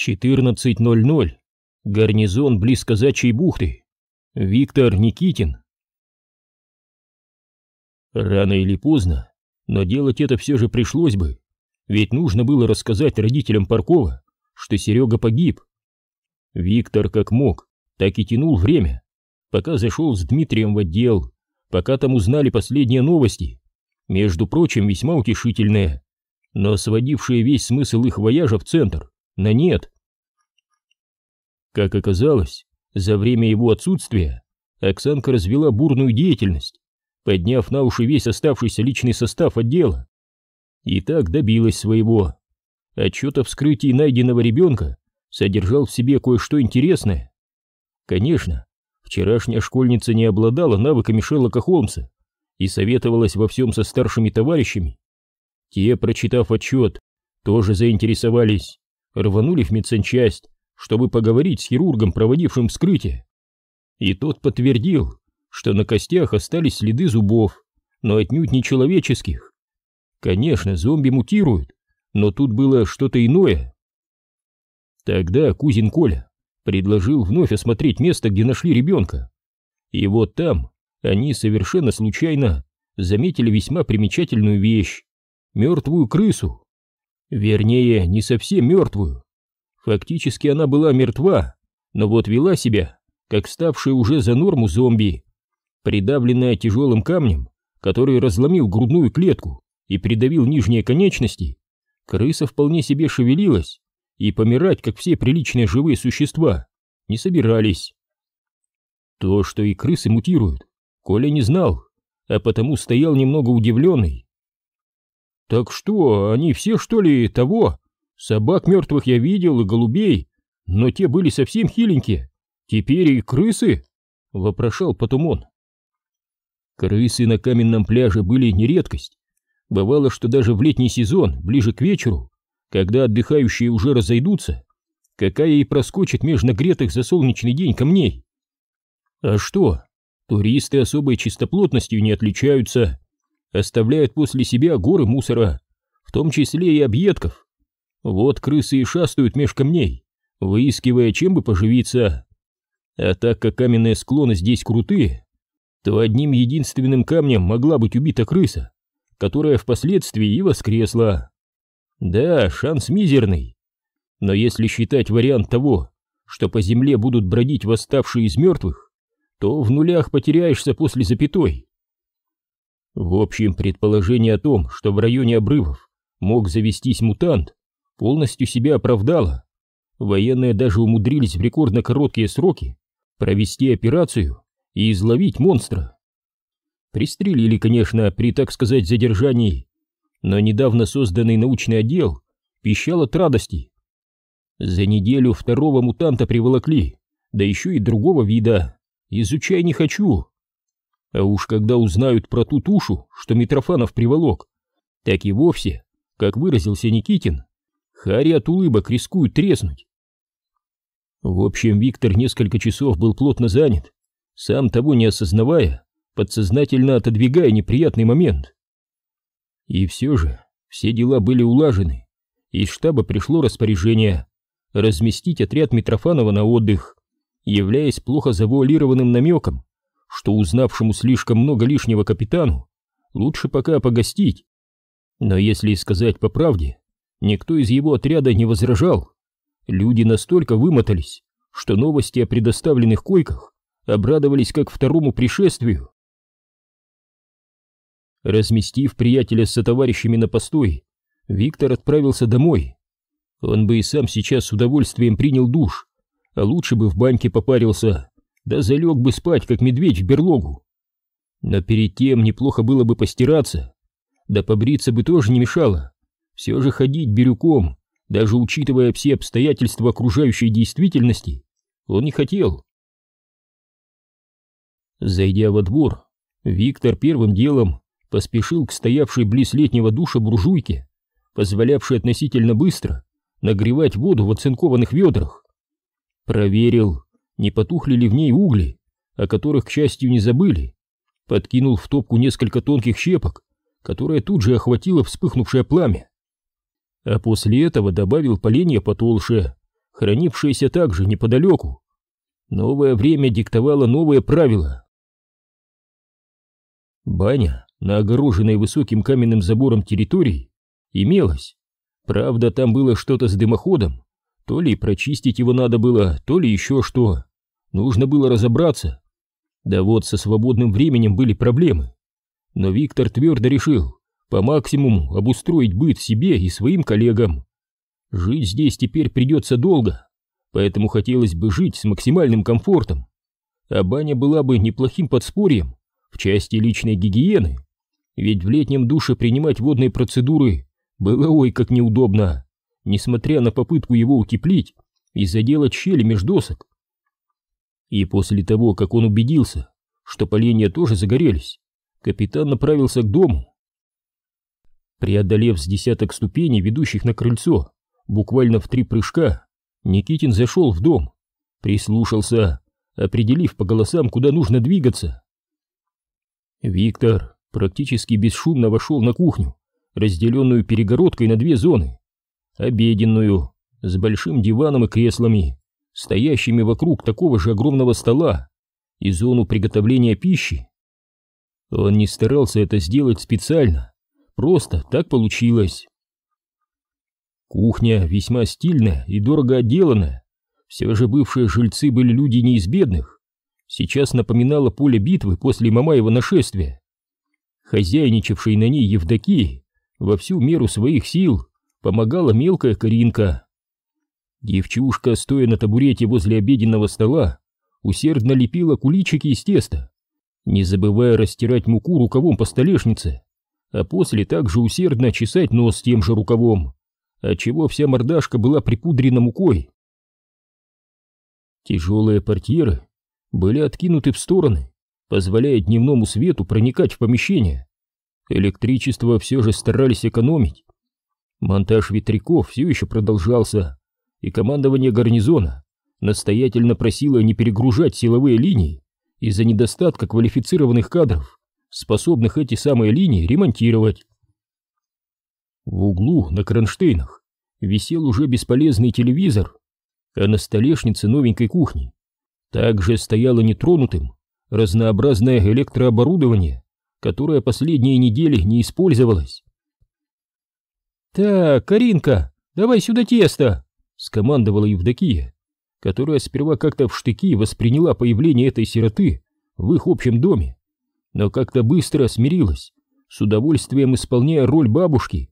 14.00. Гарнизон близ Казачьей бухты. Виктор Никитин. Рано или поздно, но делать это все же пришлось бы, ведь нужно было рассказать родителям Паркова, что Серега погиб. Виктор как мог, так и тянул время, пока зашел с Дмитрием в отдел, пока там узнали последние новости, между прочим, весьма утешительные, но сводившие весь смысл их вояжа в центр на нет. Как оказалось, за время его отсутствия Оксанка развела бурную деятельность, подняв на уши весь оставшийся личный состав отдела. И так добилась своего. Отчет о вскрытии найденного ребенка содержал в себе кое-что интересное. Конечно, вчерашняя школьница не обладала навыками Шерлока Холмса и советовалась во всем со старшими товарищами. Те, прочитав отчет, тоже заинтересовались, рванули в медсанчасть, чтобы поговорить с хирургом, проводившим вскрытие. И тот подтвердил, что на костях остались следы зубов, но отнюдь не человеческих. Конечно, зомби мутируют, но тут было что-то иное. Тогда кузин Коля предложил вновь осмотреть место, где нашли ребенка. И вот там они совершенно случайно заметили весьма примечательную вещь — мертвую крысу. Вернее, не совсем мертвую. Фактически она была мертва, но вот вела себя, как ставшая уже за норму зомби, придавленная тяжелым камнем, который разломил грудную клетку и придавил нижние конечности, крыса вполне себе шевелилась и помирать, как все приличные живые существа, не собирались. То, что и крысы мутируют, Коля не знал, а потому стоял немного удивленный. «Так что, они все, что ли, того? Собак мертвых я видел и голубей, но те были совсем хиленькие. Теперь и крысы?» — вопрошал потом он. Крысы на каменном пляже были не редкость. Бывало, что даже в летний сезон, ближе к вечеру, когда отдыхающие уже разойдутся, какая и проскочит меж нагретых за солнечный день камней. А что, туристы особой чистоплотностью не отличаются, оставляют после себя горы мусора, в том числе и объедков. Вот крысы и шастают меж камней, выискивая, чем бы поживиться. А так как каменные склоны здесь крутые, то одним единственным камнем могла быть убита крыса, которая впоследствии и воскресла. Да, шанс мизерный. Но если считать вариант того, что по земле будут бродить восставшие из мертвых, то в нулях потеряешься после запятой. В общем, предположение о том, что в районе обрывов мог завестись мутант, полностью себя оправдало. Военные даже умудрились в рекордно короткие сроки провести операцию и изловить монстра. Пристрелили, конечно, при, так сказать, задержании, но недавно созданный научный отдел пищал от радости. За неделю второго мутанта приволокли, да еще и другого вида. Изучай не хочу. А уж когда узнают про ту тушу, что Митрофанов приволок, так и вовсе, как выразился Никитин, Харри от улыбок рискует треснуть. В общем, Виктор несколько часов был плотно занят, сам того не осознавая, подсознательно отодвигая неприятный момент. И все же все дела были улажены. Из штаба пришло распоряжение разместить отряд Митрофанова на отдых, являясь плохо завуалированным намеком, что узнавшему слишком много лишнего капитану лучше пока погостить. Но если сказать по правде, Никто из его отряда не возражал. Люди настолько вымотались, что новости о предоставленных койках обрадовались как второму пришествию. Разместив приятеля со товарищами на постой, Виктор отправился домой. Он бы и сам сейчас с удовольствием принял душ, а лучше бы в баньке попарился, да залег бы спать, как медведь в берлогу. Но перед тем неплохо было бы постираться, да побриться бы тоже не мешало. Все же ходить бирюком, даже учитывая все обстоятельства окружающей действительности, он не хотел. Зайдя во двор, Виктор первым делом поспешил к стоявшей близ летнего душа буржуйке, позволявшей относительно быстро нагревать воду в оцинкованных ведрах. Проверил, не потухли ли в ней угли, о которых, к счастью, не забыли. Подкинул в топку несколько тонких щепок, которое тут же охватило вспыхнувшее пламя а после этого добавил поленья потолще, хранившаяся также неподалеку. Новое время диктовало новые правила. Баня на огороженной высоким каменным забором территории имелась. Правда, там было что-то с дымоходом. То ли прочистить его надо было, то ли еще что. Нужно было разобраться. Да вот со свободным временем были проблемы. Но Виктор твердо решил по максимуму обустроить быт себе и своим коллегам. Жить здесь теперь придется долго, поэтому хотелось бы жить с максимальным комфортом. А баня была бы неплохим подспорьем в части личной гигиены, ведь в летнем душе принимать водные процедуры было ой как неудобно, несмотря на попытку его утеплить и заделать щели меж досок. И после того, как он убедился, что поленья тоже загорелись, капитан направился к дому. Преодолев с десяток ступеней, ведущих на крыльцо, буквально в три прыжка, Никитин зашел в дом, прислушался, определив по голосам, куда нужно двигаться. Виктор практически бесшумно вошел на кухню, разделенную перегородкой на две зоны. Обеденную, с большим диваном и креслами, стоящими вокруг такого же огромного стола, и зону приготовления пищи. Он не старался это сделать специально, просто так получилось. Кухня весьма стильная и дорого отделанная. Все же бывшие жильцы были люди не из бедных. Сейчас напоминало поле битвы после Мамаева нашествия. Хозяйничавшей на ней Евдокии во всю меру своих сил помогала мелкая Каринка. Девчушка, стоя на табурете возле обеденного стола, усердно лепила куличики из теста, не забывая растирать муку рукавом по столешнице, а после также усердно чесать нос тем же рукавом, отчего вся мордашка была припудрена мукой. Тяжелые портьеры были откинуты в стороны, позволяя дневному свету проникать в помещение. Электричество все же старались экономить. Монтаж ветряков все еще продолжался, и командование гарнизона настоятельно просило не перегружать силовые линии из-за недостатка квалифицированных кадров, способных эти самые линии ремонтировать. В углу на кронштейнах висел уже бесполезный телевизор, а на столешнице новенькой кухни также стояло нетронутым разнообразное электрооборудование, которое последние недели не использовалось. «Так, Каринка, давай сюда тесто!» — скомандовала Евдокия, которая сперва как-то в штыки восприняла появление этой сироты в их общем доме, но как-то быстро смирилась, с удовольствием исполняя роль бабушки.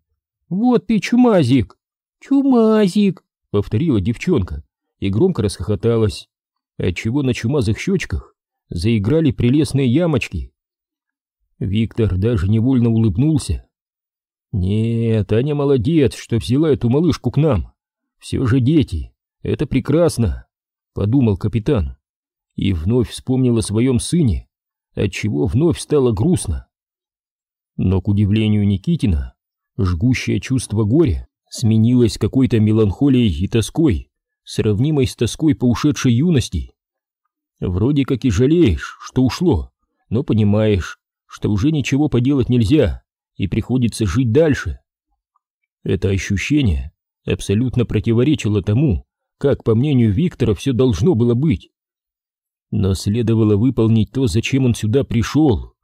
«Вот ты чумазик!» «Чумазик!» — повторила девчонка и громко расхохоталась, отчего на чумазых щечках заиграли прелестные ямочки. Виктор даже невольно улыбнулся. «Нет, Аня молодец, что взяла эту малышку к нам. Все же дети, это прекрасно», — подумал капитан. И вновь вспомнил о своем сыне, отчего вновь стало грустно. Но, к удивлению Никитина, жгущее чувство горя сменилось какой-то меланхолией и тоской, сравнимой с тоской по ушедшей юности. Вроде как и жалеешь, что ушло, но понимаешь, что уже ничего поделать нельзя, и приходится жить дальше. Это ощущение абсолютно противоречило тому, как, по мнению Виктора, все должно было быть. Но следовало выполнить то, зачем он сюда пришел.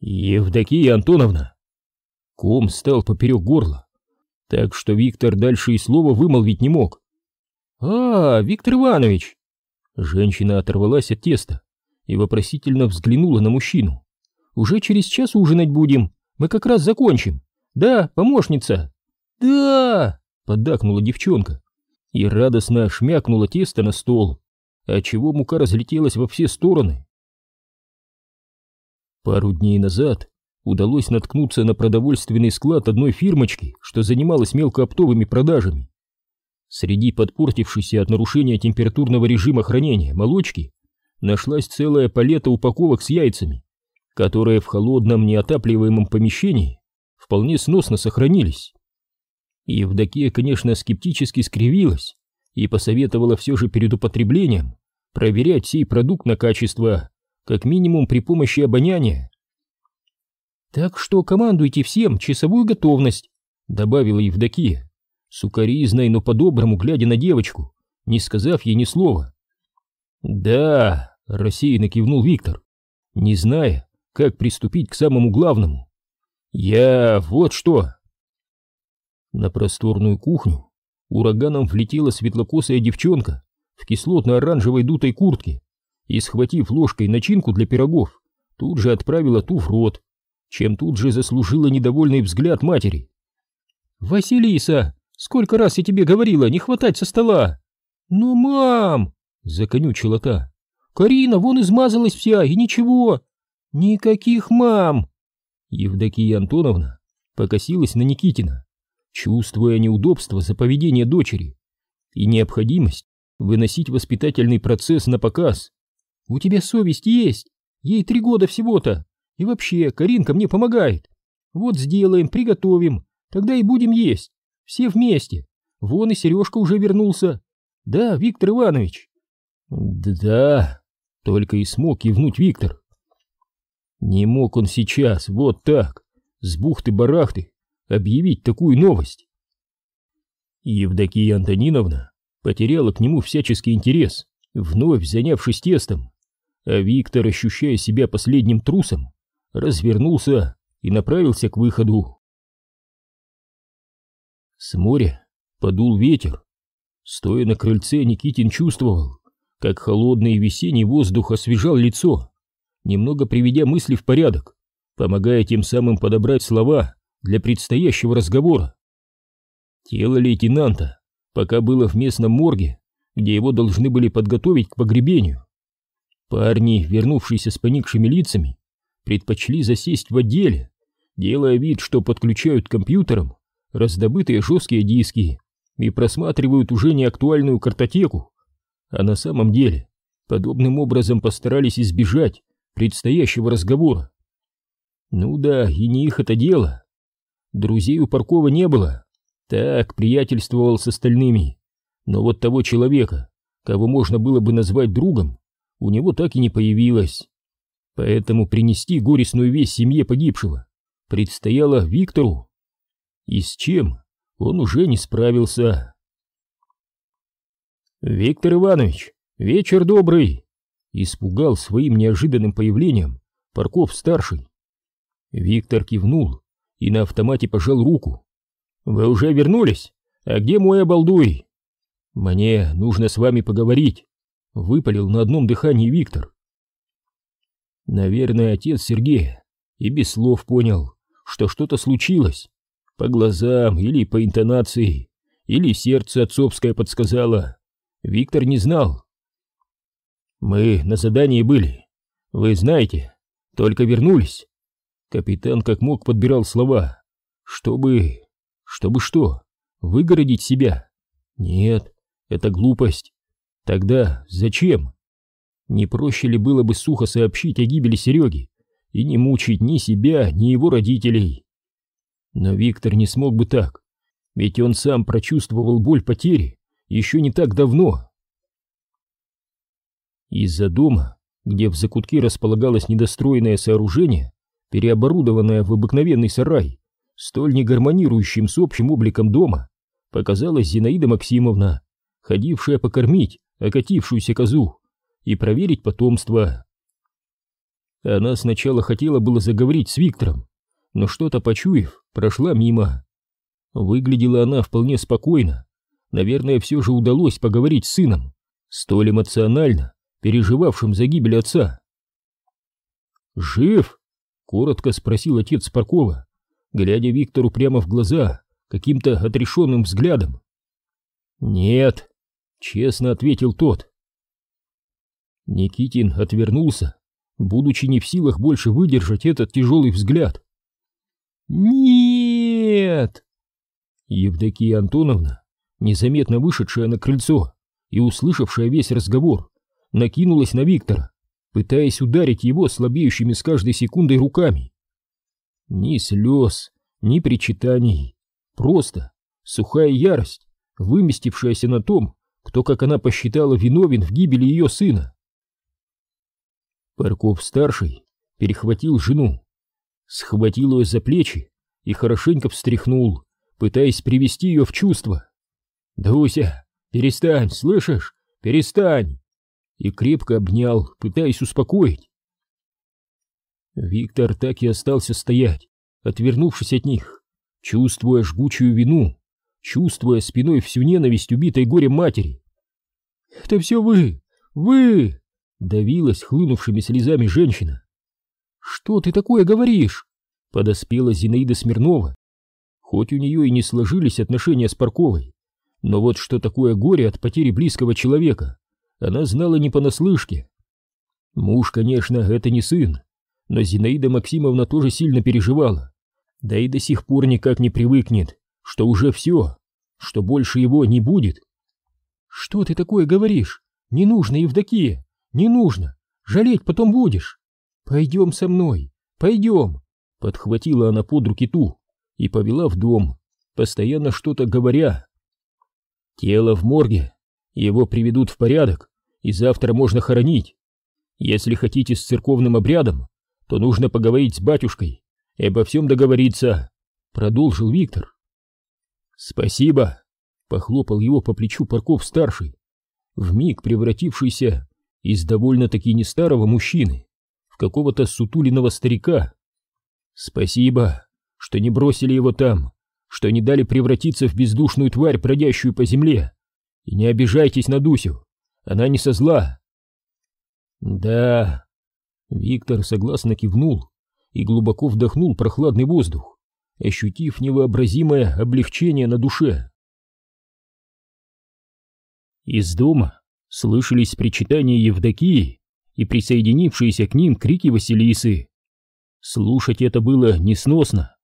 «Евдокия Антоновна!» Ком стал поперек горла, так что Виктор дальше и слова вымолвить не мог. «А, Виктор Иванович!» Женщина оторвалась от теста и вопросительно взглянула на мужчину. «Уже через час ужинать будем, мы как раз закончим. Да, помощница?» «Да!» — поддакнула девчонка и радостно шмякнула тесто на стол, отчего мука разлетелась во все стороны. Пару дней назад удалось наткнуться на продовольственный склад одной фирмочки, что занималась мелкооптовыми продажами. Среди подпортившейся от нарушения температурного режима хранения молочки нашлась целая палета упаковок с яйцами, которые в холодном неотапливаемом помещении вполне сносно сохранились. Евдокия, конечно, скептически скривилась и посоветовала все же перед употреблением проверять сей продукт на качество, как минимум при помощи обоняния. «Так что командуйте всем часовую готовность», — добавила Евдокия сукоризной, но по-доброму глядя на девочку, не сказав ей ни слова. «Да», — рассеянно кивнул Виктор, не зная, как приступить к самому главному. «Я вот что!» На просторную кухню ураганом влетела светлокосая девчонка в кислотно-оранжевой дутой куртке и, схватив ложкой начинку для пирогов, тут же отправила ту в рот, чем тут же заслужила недовольный взгляд матери. «Василиса, сколько раз я тебе говорила не хватать со стола!» «Ну, мам!» — законючила та. «Карина вон измазалась вся, и ничего!» «Никаких мам!» Евдокия Антоновна покосилась на Никитина, чувствуя неудобство за поведение дочери и необходимость выносить воспитательный процесс на показ. «У тебя совесть есть? Ей три года всего-то. И вообще, Каринка мне помогает. Вот сделаем, приготовим, тогда и будем есть. Все вместе. Вон и Сережка уже вернулся. Да, Виктор Иванович?» «Да», — только и смог кивнуть Виктор. Не мог он сейчас, вот так, с бухты-барахты, объявить такую новость. Евдокия Антониновна потеряла к нему всяческий интерес, вновь занявшись тестом, а Виктор, ощущая себя последним трусом, развернулся и направился к выходу. С моря подул ветер. Стоя на крыльце, Никитин чувствовал, как холодный весенний воздух освежал лицо, немного приведя мысли в порядок, помогая тем самым подобрать слова для предстоящего разговора. Тело лейтенанта пока было в местном морге, где его должны были подготовить к погребению. Парни, вернувшиеся с поникшими лицами, предпочли засесть в отделе, делая вид, что подключают к компьютерам раздобытые жесткие диски и просматривают уже неактуальную картотеку, а на самом деле подобным образом постарались избежать предстоящего разговора. Ну да, и не их это дело. Друзей у Паркова не было. Так, приятельствовал с остальными. Но вот того человека, кого можно было бы назвать другом, у него так и не появилось. Поэтому принести горестную весть семье погибшего предстояло Виктору. И с чем он уже не справился. «Виктор Иванович, вечер добрый!» Испугал своим неожиданным появлением Парков-старший. Виктор кивнул и на автомате пожал руку. «Вы уже вернулись? А где мой обалдуй?» «Мне нужно с вами поговорить», — выпалил на одном дыхании Виктор. Наверное, отец Сергея и без слов понял, что что-то случилось. По глазам или по интонации, или сердце отцовское подсказало. Виктор не знал. «Мы на задании были. Вы знаете, только вернулись». Капитан как мог подбирал слова. «Чтобы... чтобы что? Выгородить себя? Нет, это глупость. Тогда зачем? Не проще ли было бы сухо сообщить о гибели Сереги и не мучить ни себя, ни его родителей? Но Виктор не смог бы так, ведь он сам прочувствовал боль потери еще не так давно. Из-за дома, где в закутке располагалось недостроенное сооружение, переоборудованное в обыкновенный сарай, столь не гармонирующим с общим обликом дома, показалась Зинаида Максимовна, ходившая покормить окатившуюся козу и проверить потомство. Она сначала хотела было заговорить с Виктором, но что-то почуяв, прошла мимо. Выглядела она вполне спокойно, наверное, все же удалось поговорить с сыном, столь эмоционально, переживавшим за гибель отца. «Жив?» — коротко спросил отец Паркова, глядя Виктору прямо в глаза каким-то отрешенным взглядом. «Нет», — честно ответил тот. Никитин отвернулся, будучи не в силах больше выдержать этот тяжелый взгляд. «Нет!» Евдокия Антоновна, незаметно вышедшая на крыльцо и услышавшая весь разговор, накинулась на Виктора, пытаясь ударить его слабеющими с каждой секундой руками. Ни слез, ни причитаний, просто сухая ярость, выместившаяся на том, кто, как она посчитала, виновен в гибели ее сына. Парков-старший перехватил жену, схватил ее за плечи и хорошенько встряхнул, пытаясь привести ее в чувство. «Дуся, перестань, слышишь? Перестань!» И крепко обнял, пытаясь успокоить. Виктор так и остался стоять, отвернувшись от них, чувствуя жгучую вину, чувствуя спиной всю ненависть убитой горем матери. «Это все вы! Вы!» — давилась хлынувшими слезами женщина. «Что ты такое говоришь?» — подоспела Зинаида Смирнова. Хоть у нее и не сложились отношения с Парковой, но вот что такое горе от потери близкого человека, она знала не понаслышке. Муж, конечно, это не сын, но Зинаида Максимовна тоже сильно переживала, да и до сих пор никак не привыкнет, что уже все, что больше его не будет. «Что ты такое говоришь? Не нужно, Евдокия, не нужно, жалеть потом будешь. Пойдем со мной, пойдем!» Подхватила она под руки ту и повела в дом, постоянно что-то говоря. Тело в морге, его приведут в порядок, и завтра можно хоронить. Если хотите с церковным обрядом, то нужно поговорить с батюшкой и обо всем договориться, продолжил Виктор. Спасибо, похлопал его по плечу Парков-старший, вмиг превратившийся из довольно-таки не старого мужчины в какого-то сутулиного старика. Спасибо, что не бросили его там, что не дали превратиться в бездушную тварь, бродящую по земле. И не обижайтесь на Дусю, она не со зла. Да, Виктор согласно кивнул и глубоко вдохнул прохладный воздух, ощутив невообразимое облегчение на душе. Из дома слышались причитания Евдокии и присоединившиеся к ним крики Василисы. Слушать это было несносно.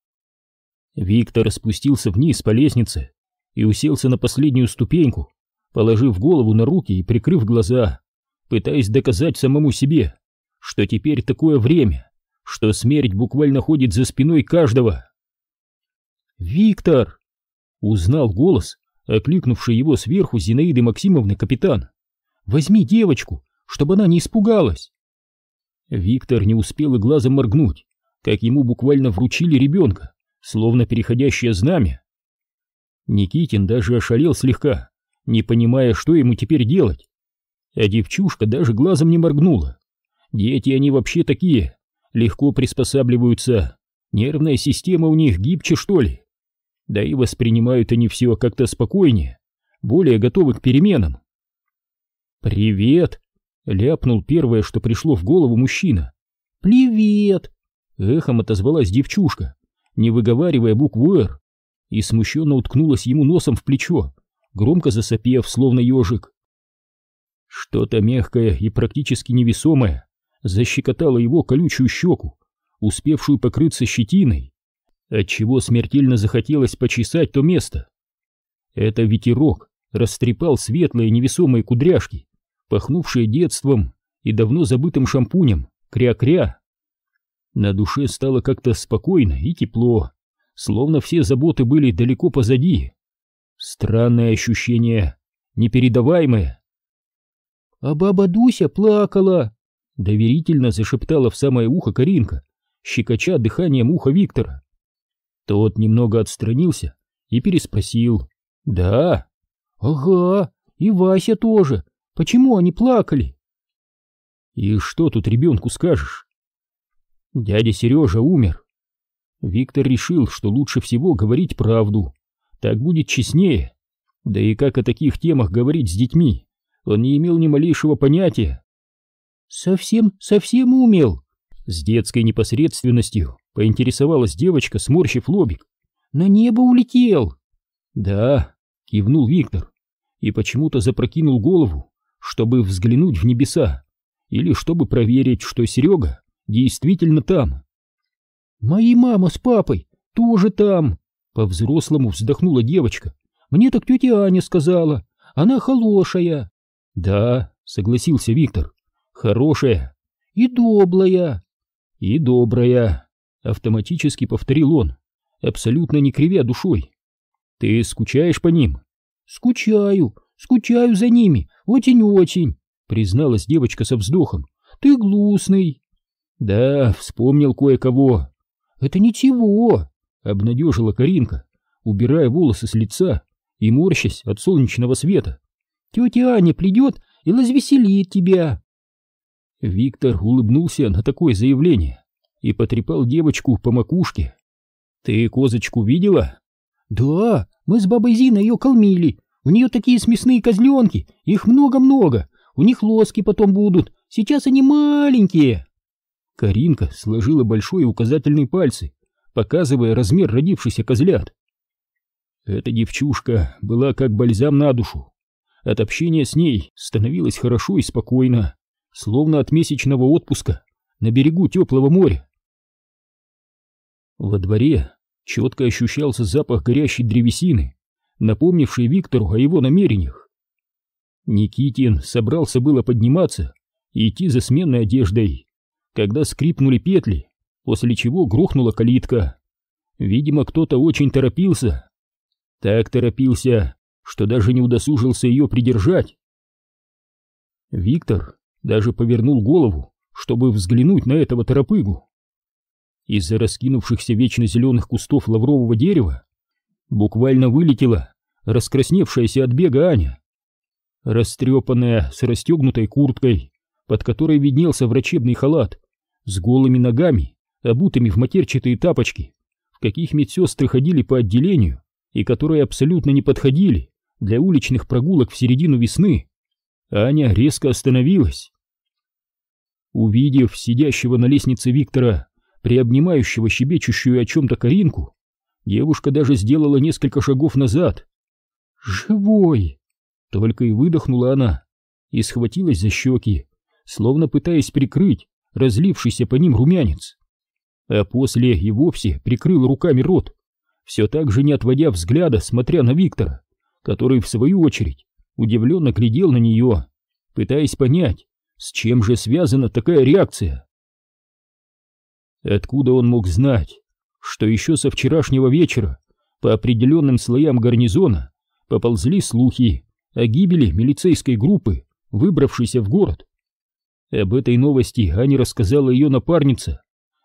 Виктор спустился вниз по лестнице и уселся на последнюю ступеньку, положив голову на руки и прикрыв глаза, пытаясь доказать самому себе, что теперь такое время, что смерть буквально ходит за спиной каждого. «Виктор!» — узнал голос, окликнувший его сверху Зинаиды Максимовны капитан. «Возьми девочку, чтобы она не испугалась!» Виктор не успел и глазом моргнуть, как ему буквально вручили ребенка, словно переходящее знамя. Никитин даже ошалел слегка, не понимая, что ему теперь делать. А девчушка даже глазом не моргнула. Дети они вообще такие, легко приспосабливаются, нервная система у них гибче, что ли. Да и воспринимают они все как-то спокойнее, более готовы к переменам. «Привет!» — ляпнул первое, что пришло в голову мужчина. «Привет!» — эхом отозвалась девчушка, не выговаривая букву «Р», и смущенно уткнулась ему носом в плечо, громко засопев, словно ежик. Что-то мягкое и практически невесомое защекотала его колючую щеку, успевшую покрыться щетиной, отчего смертельно захотелось почесать то место. Это ветерок растрепал светлые невесомые кудряшки, пахнувшие детством и давно забытым шампунем, кря-кря. На душе стало как-то спокойно и тепло, словно все заботы были далеко позади. Странное ощущение, непередаваемое. А баба Дуся плакала, Доверительно зашептала в самое ухо Каринка, щекоча дыханием уха Виктора. Тот немного отстранился и переспросил. «Да?» «Ага, и Вася тоже. Почему они плакали?» «И что тут ребенку скажешь?» «Дядя Сережа умер». Виктор решил, что лучше всего говорить правду. Так будет честнее. Да и как о таких темах говорить с детьми, он не имел ни малейшего понятия. «Совсем, совсем умел?» С детской непосредственностью поинтересовалась девочка, сморщив лобик. «На небо улетел!» «Да», — кивнул Виктор, и почему-то запрокинул голову, чтобы взглянуть в небеса, или чтобы проверить, что Серега действительно там. «Мои мама с папой тоже там!» По-взрослому вздохнула девочка. «Мне так тетя Аня сказала, она хорошая!» «Да», — согласился Виктор, хорошая и доблая. И добрая, автоматически повторил он, абсолютно не кривя душой. Ты скучаешь по ним? Скучаю, скучаю за ними, очень-очень, призналась девочка со вздохом. Ты глусный. Да, вспомнил кое-кого. Это ничего, обнадежила Каринка. убирая волосы с лица и морщась от солнечного света. «Тетя Аня придет и развеселит тебя!» Виктор улыбнулся на такое заявление и потрепал девочку по макушке. «Ты козочку видела?» «Да, мы с бабой Зиной ее кормили. У нее такие смешные козленки, их много-много. У них лоски потом будут, сейчас они маленькие». Каринка сложила большой указательный пальцы, показывая размер родившихся козлят. Эта девчушка была как бальзам на душу. От общения с ней становилось хорошо и спокойно, словно от месячного отпуска на берегу теплого моря. Во дворе четко ощущался запах горящей древесины, напомнивший Виктору о его намерениях. Никитин собрался было подниматься и идти за сменной одеждой, когда скрипнули петли, после чего грохнула калитка. Видимо, кто-то очень торопился. Так торопился, что даже не удосужился ее придержать. Виктор даже повернул голову, чтобы взглянуть на этого торопыгу. Из-за раскинувшихся вечно зеленых кустов лаврового дерева буквально вылетела раскрасневшаяся от бега Аня. Растрепанная, с расстегнутой курткой, под которой виднелся врачебный халат, с голыми ногами, обутыми в матерчатые тапочки, в каких медсестры ходили по отделению и которые абсолютно не подходили для уличных прогулок в середину весны, Аня резко остановилась. Увидев сидящего на лестнице Виктора, приобнимающего щебечущую о чем-то Каринку, девушка даже сделала несколько шагов назад. «Живой!» — только и выдохнула она и схватилась за щеки, словно пытаясь прикрыть разлившийся по ним румянец. А после и вовсе прикрыл руками рот, все так же не отводя взгляда, смотря на Виктора, который, в свою очередь, удивленно глядел на нее, пытаясь понять, с чем же связана такая реакция. Откуда он мог знать, что еще со вчерашнего вечера по определенным слоям гарнизона поползли слухи о гибели милицейской группы, выбравшейся в город? Об этой новости Аня рассказала ее напарница,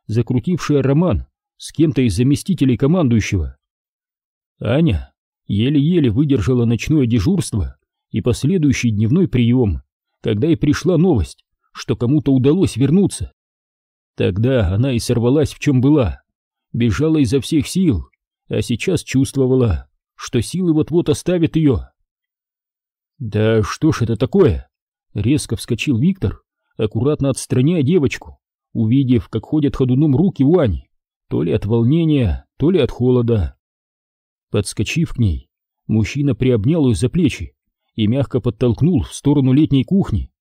закрутившая роман с кем-то из заместителей командующего. Аня еле-еле выдержала ночное дежурство и последующий дневной прием, когда и пришла новость, что кому-то удалось вернуться. Тогда она и сорвалась в чем была, бежала изо всех сил, а сейчас чувствовала, что силы вот-вот оставят ее. «Да что ж это такое?» — резко вскочил Виктор, аккуратно отстраняя девочку, увидев, как ходят ходуном руки у Ани то ли от волнения, то ли от холода. Подскочив к ней, мужчина приобнял ее за плечи и мягко подтолкнул в сторону летней кухни.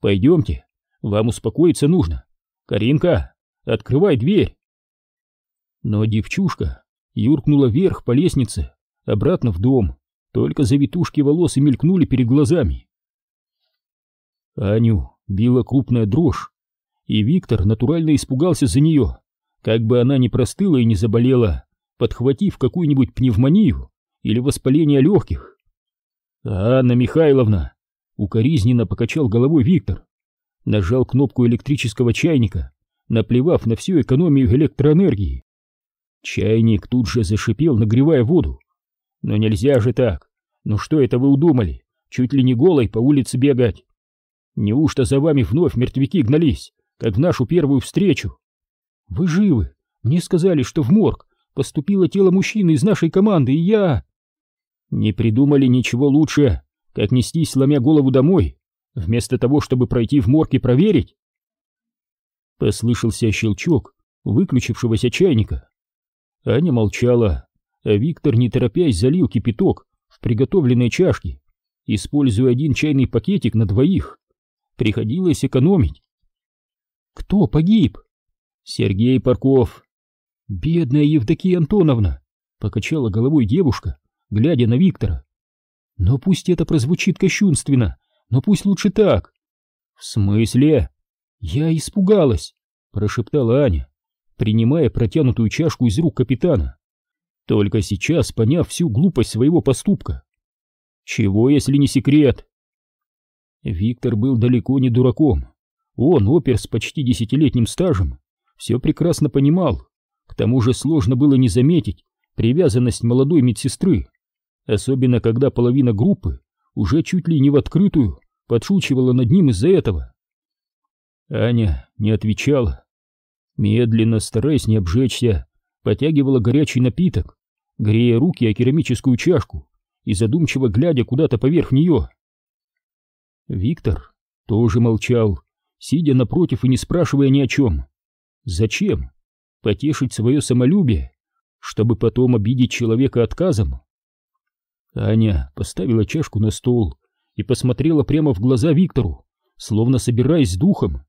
«Пойдемте, вам успокоиться нужно. Каринка, открывай дверь!» Но девчушка юркнула вверх по лестнице, обратно в дом, только завитушки волос и мелькнули перед глазами. Аню била крупная дрожь, и Виктор натурально испугался за нее как бы она ни простыла и не заболела, подхватив какую-нибудь пневмонию или воспаление легких. «Анна Михайловна!» — укоризненно покачал головой Виктор. Нажал кнопку электрического чайника, наплевав на всю экономию электроэнергии. Чайник тут же зашипел, нагревая воду. «Но нельзя же так! Ну что это вы удумали? Чуть ли не голой по улице бегать? Неужто за вами вновь мертвяки гнались, как в нашу первую встречу?» «Вы живы? Мне сказали, что в морг поступило тело мужчины из нашей команды, и я...» «Не придумали ничего лучше, как нестись, сломя голову домой, вместо того, чтобы пройти в морг и проверить?» Послышался щелчок выключившегося чайника. Аня молчала, а Виктор, не торопясь, залил кипяток в приготовленные чашки, используя один чайный пакетик на двоих. Приходилось экономить. «Кто погиб?» Сергей Парков. Бедная Евдокия Антоновна, покачала головой девушка, глядя на Виктора. Но пусть это прозвучит кощунственно, но пусть лучше так. В смысле? Я испугалась, прошептала Аня, принимая протянутую чашку из рук капитана. Только сейчас поняв всю глупость своего поступка. Чего, если не секрет? Виктор был далеко не дураком. Он опер с почти десятилетним стажем все прекрасно понимал. К тому же сложно было не заметить, привязанность молодой медсестры, особенно когда половина группы уже чуть ли не в открытую подшучивала над ним из-за этого. Аня не отвечала. Медленно, стараясь не обжечься, потягивала горячий напиток, грея руки о керамическую чашку и задумчиво глядя куда-то поверх нее. Виктор тоже молчал, сидя напротив и не спрашивая ни о чем. Зачем? Потешить свое самолюбие, чтобы потом обидеть человека отказом? Аня поставила чашку на стол и посмотрела прямо в глаза Виктору, словно собираясь с духом.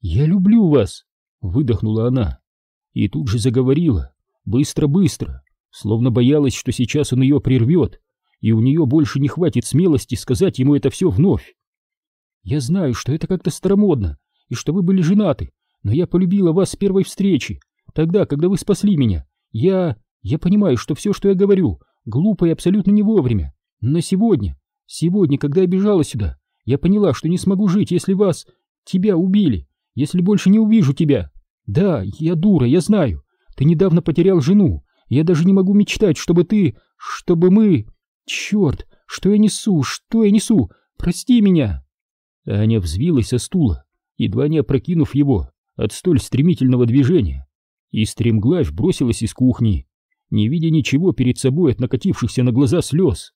«Я люблю вас!» — выдохнула она. И тут же заговорила, быстро-быстро, словно боялась, что сейчас он ее прервет, и у нее больше не хватит смелости сказать ему это все вновь. «Я знаю, что это как-то старомодно, и что вы были женаты, но я полюбила вас с первой встречи, тогда, когда вы спасли меня. Я... я понимаю, что все, что я говорю, глупо и абсолютно не вовремя. Но сегодня, сегодня, когда я бежала сюда, я поняла, что не смогу жить, если вас, тебя убили, если больше не увижу тебя. Да, я дура, я знаю. Ты недавно потерял жену. Я даже не могу мечтать, чтобы ты... чтобы мы... Черт, что я несу, что я несу? Прости меня!» Аня взвилась со стула, едва не опрокинув его от столь стремительного движения, и стремглавь бросилась из кухни, не видя ничего перед собой от накатившихся на глаза слез.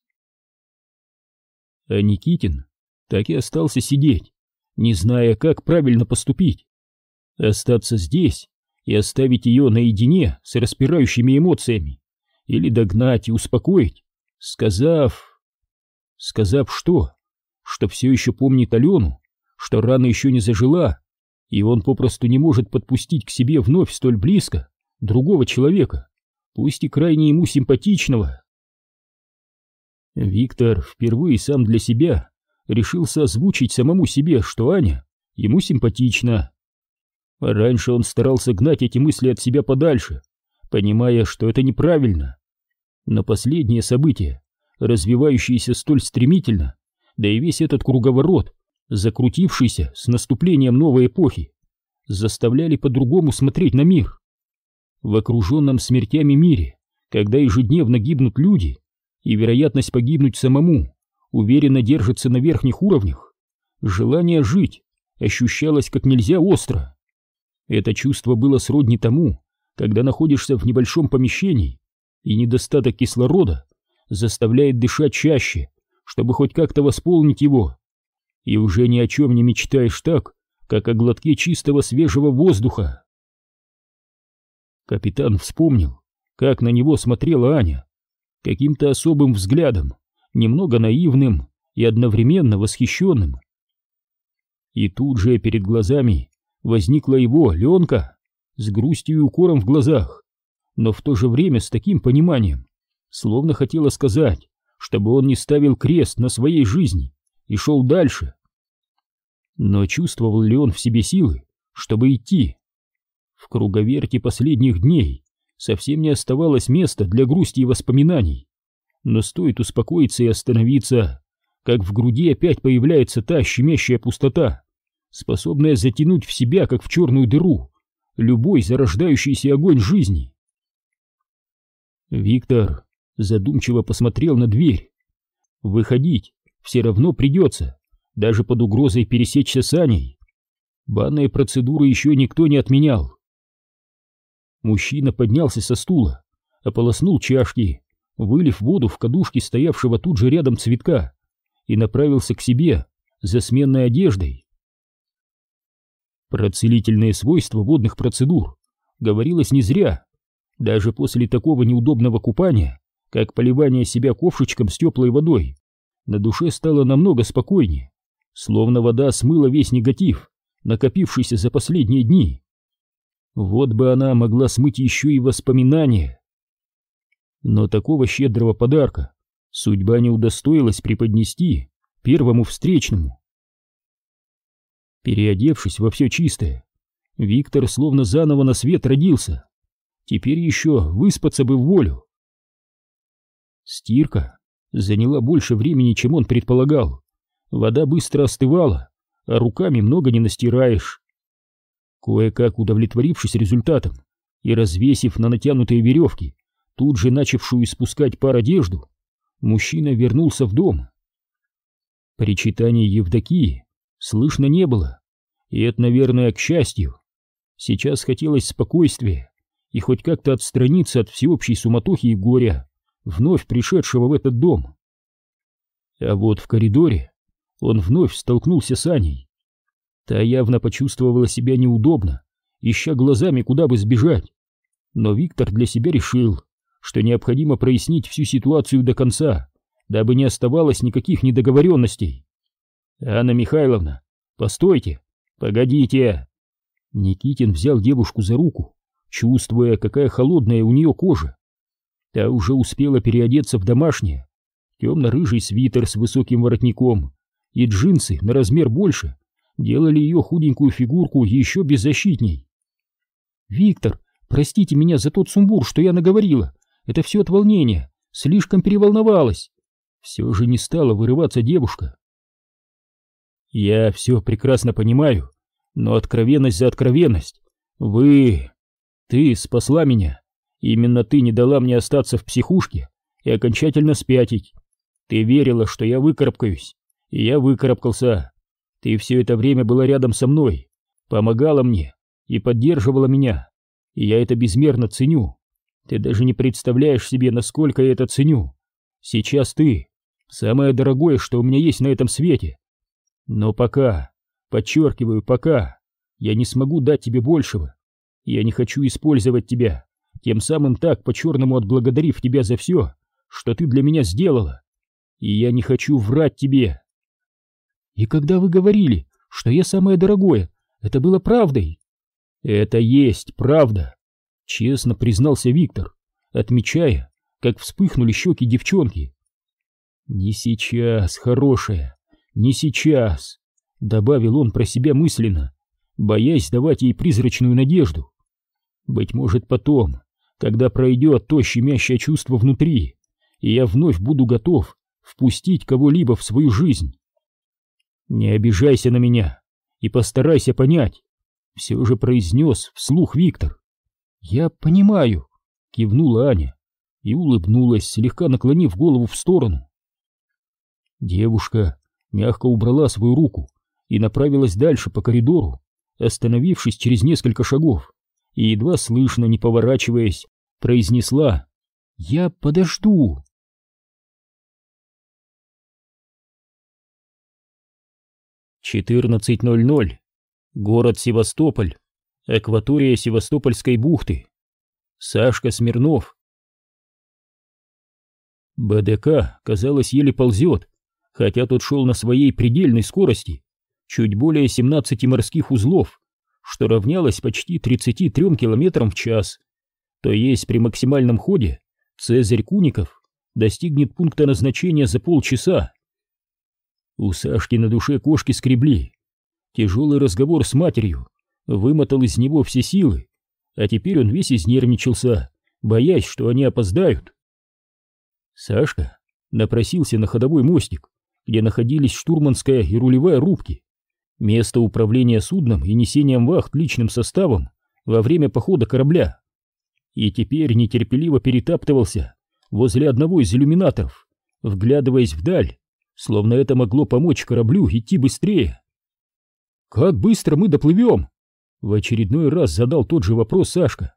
А Никитин так и остался сидеть, не зная, как правильно поступить. Остаться здесь и оставить ее наедине с распирающими эмоциями, или догнать и успокоить, сказав... Сказав что? Что все еще помнит Алену, что рана еще не зажила, и он попросту не может подпустить к себе вновь столь близко другого человека, пусть и крайне ему симпатичного. Виктор впервые сам для себя решился озвучить самому себе, что Аня ему симпатична. Раньше он старался гнать эти мысли от себя подальше, понимая, что это неправильно. Но последние события, развивающиеся столь стремительно, да и весь этот круговорот, закрутившийся с наступлением новой эпохи, заставляли по-другому смотреть на мир. В окруженном смертями мире, когда ежедневно гибнут люди, и вероятность погибнуть самому уверенно держится на верхних уровнях, желание жить ощущалось как нельзя остро. Это чувство было сродни тому, когда находишься в небольшом помещении, и недостаток кислорода заставляет дышать чаще, чтобы хоть как-то восполнить его. И уже ни о чем не мечтаешь так, как о глотке чистого свежего воздуха. Капитан вспомнил, как на него смотрела Аня, каким-то особым взглядом, немного наивным и одновременно восхищенным. И тут же перед глазами возникла его, Ленка, с грустью и укором в глазах, но в то же время с таким пониманием, словно хотела сказать, чтобы он не ставил крест на своей жизни и шел дальше. Но чувствовал ли он в себе силы, чтобы идти? В круговерте последних дней совсем не оставалось места для грусти и воспоминаний. Но стоит успокоиться и остановиться, как в груди опять появляется та щемящая пустота, способная затянуть в себя, как в черную дыру, любой зарождающийся огонь жизни. Виктор задумчиво посмотрел на дверь. Выходить все равно придется, даже под угрозой пересечься с Аней. Банные процедуры еще никто не отменял. Мужчина поднялся со стула, ополоснул чашки, вылив воду в кадушки стоявшего тут же рядом цветка и направился к себе за сменной одеждой. Про целительные свойства водных процедур говорилось не зря. Даже после такого неудобного купания, как поливание себя ковшичком с теплой водой, на душе стало намного спокойнее, словно вода смыла весь негатив, накопившийся за последние дни. Вот бы она могла смыть еще и воспоминания. Но такого щедрого подарка судьба не удостоилась преподнести первому встречному. Переодевшись во все чистое, Виктор словно заново на свет родился. Теперь еще выспаться бы в волю. Стирка заняла больше времени, чем он предполагал. Вода быстро остывала, а руками много не настираешь. Кое-как удовлетворившись результатом и развесив на натянутые веревки тут же начавшую испускать пар одежду, мужчина вернулся в дом. Причитаний Евдокии слышно не было, и это, наверное, к счастью. Сейчас хотелось спокойствия и хоть как-то отстраниться от всеобщей суматохи и горя, вновь пришедшего в этот дом. А вот в коридоре он вновь столкнулся с Аней. Та явно почувствовала себя неудобно, ища глазами, куда бы сбежать. Но Виктор для себя решил, что необходимо прояснить всю ситуацию до конца, дабы не оставалось никаких недоговоренностей. «Анна Михайловна, постойте, погодите!» Никитин взял девушку за руку, чувствуя, какая холодная у нее кожа. Та уже успела переодеться в домашнее, темно-рыжий свитер с высоким воротником и джинсы на размер больше делали ее худенькую фигурку еще беззащитней. «Виктор, простите меня за тот сумбур, что я наговорила. Это все от волнения. Слишком переволновалась. Все же не стала вырываться девушка. Я все прекрасно понимаю, но откровенность за откровенность. Вы... Ты спасла меня. Именно ты не дала мне остаться в психушке и окончательно спятить. Ты верила, что я выкарабкаюсь, и я выкарабкался. Ты все это время была рядом со мной, помогала мне и поддерживала меня, и я это безмерно ценю. Ты даже не представляешь себе, насколько я это ценю. Сейчас ты — самое дорогое, что у меня есть на этом свете. Но пока, подчеркиваю, пока, я не смогу дать тебе большего. Я не хочу использовать тебя, тем самым так по-черному отблагодарив тебя за все, что ты для меня сделала. И я не хочу врать тебе. И когда вы говорили, что я самое дорогое, это было правдой? Это есть правда. Честно признался Виктор, отмечая, как вспыхнули щеки девчонки. «Не сейчас, хорошая, не сейчас», — добавил он про себя мысленно, боясь давать ей призрачную надежду. «Быть может, потом, когда пройдет то щемящее чувство внутри, и я вновь буду готов впустить кого-либо в свою жизнь. Не обижайся на меня и постарайся понять», — все же произнес вслух Виктор. «Я понимаю», — кивнула Аня и улыбнулась, слегка наклонив голову в сторону. Девушка мягко убрала свою руку и направилась дальше по коридору, остановившись через несколько шагов и, едва слышно, не поворачиваясь, произнесла «Я подожду». Четырнадцать ноль ноль. Город Севастополь. Акватория Севастопольской бухты. Сашка Смирнов. БДК, казалось, еле ползет, хотя тот шел на своей предельной скорости, чуть более 17 морских узлов, что равнялось почти 33 километрам в час. То есть при максимальном ходе Цезарь Куников достигнет пункта назначения за полчаса. У Сашки на душе кошки скребли. Тяжелый разговор с матерью вымотал из него все силы, а теперь он весь изнервничался, боясь, что они опоздают. Сашка напросился на ходовой мостик, где находились штурманская и рулевая рубки, место управления судном и несением вахт личным составом во время похода корабля. И теперь нетерпеливо перетаптывался возле одного из иллюминаторов, вглядываясь вдаль, словно это могло помочь кораблю идти быстрее. «Как быстро мы доплывем?» В очередной раз задал тот же вопрос Сашка,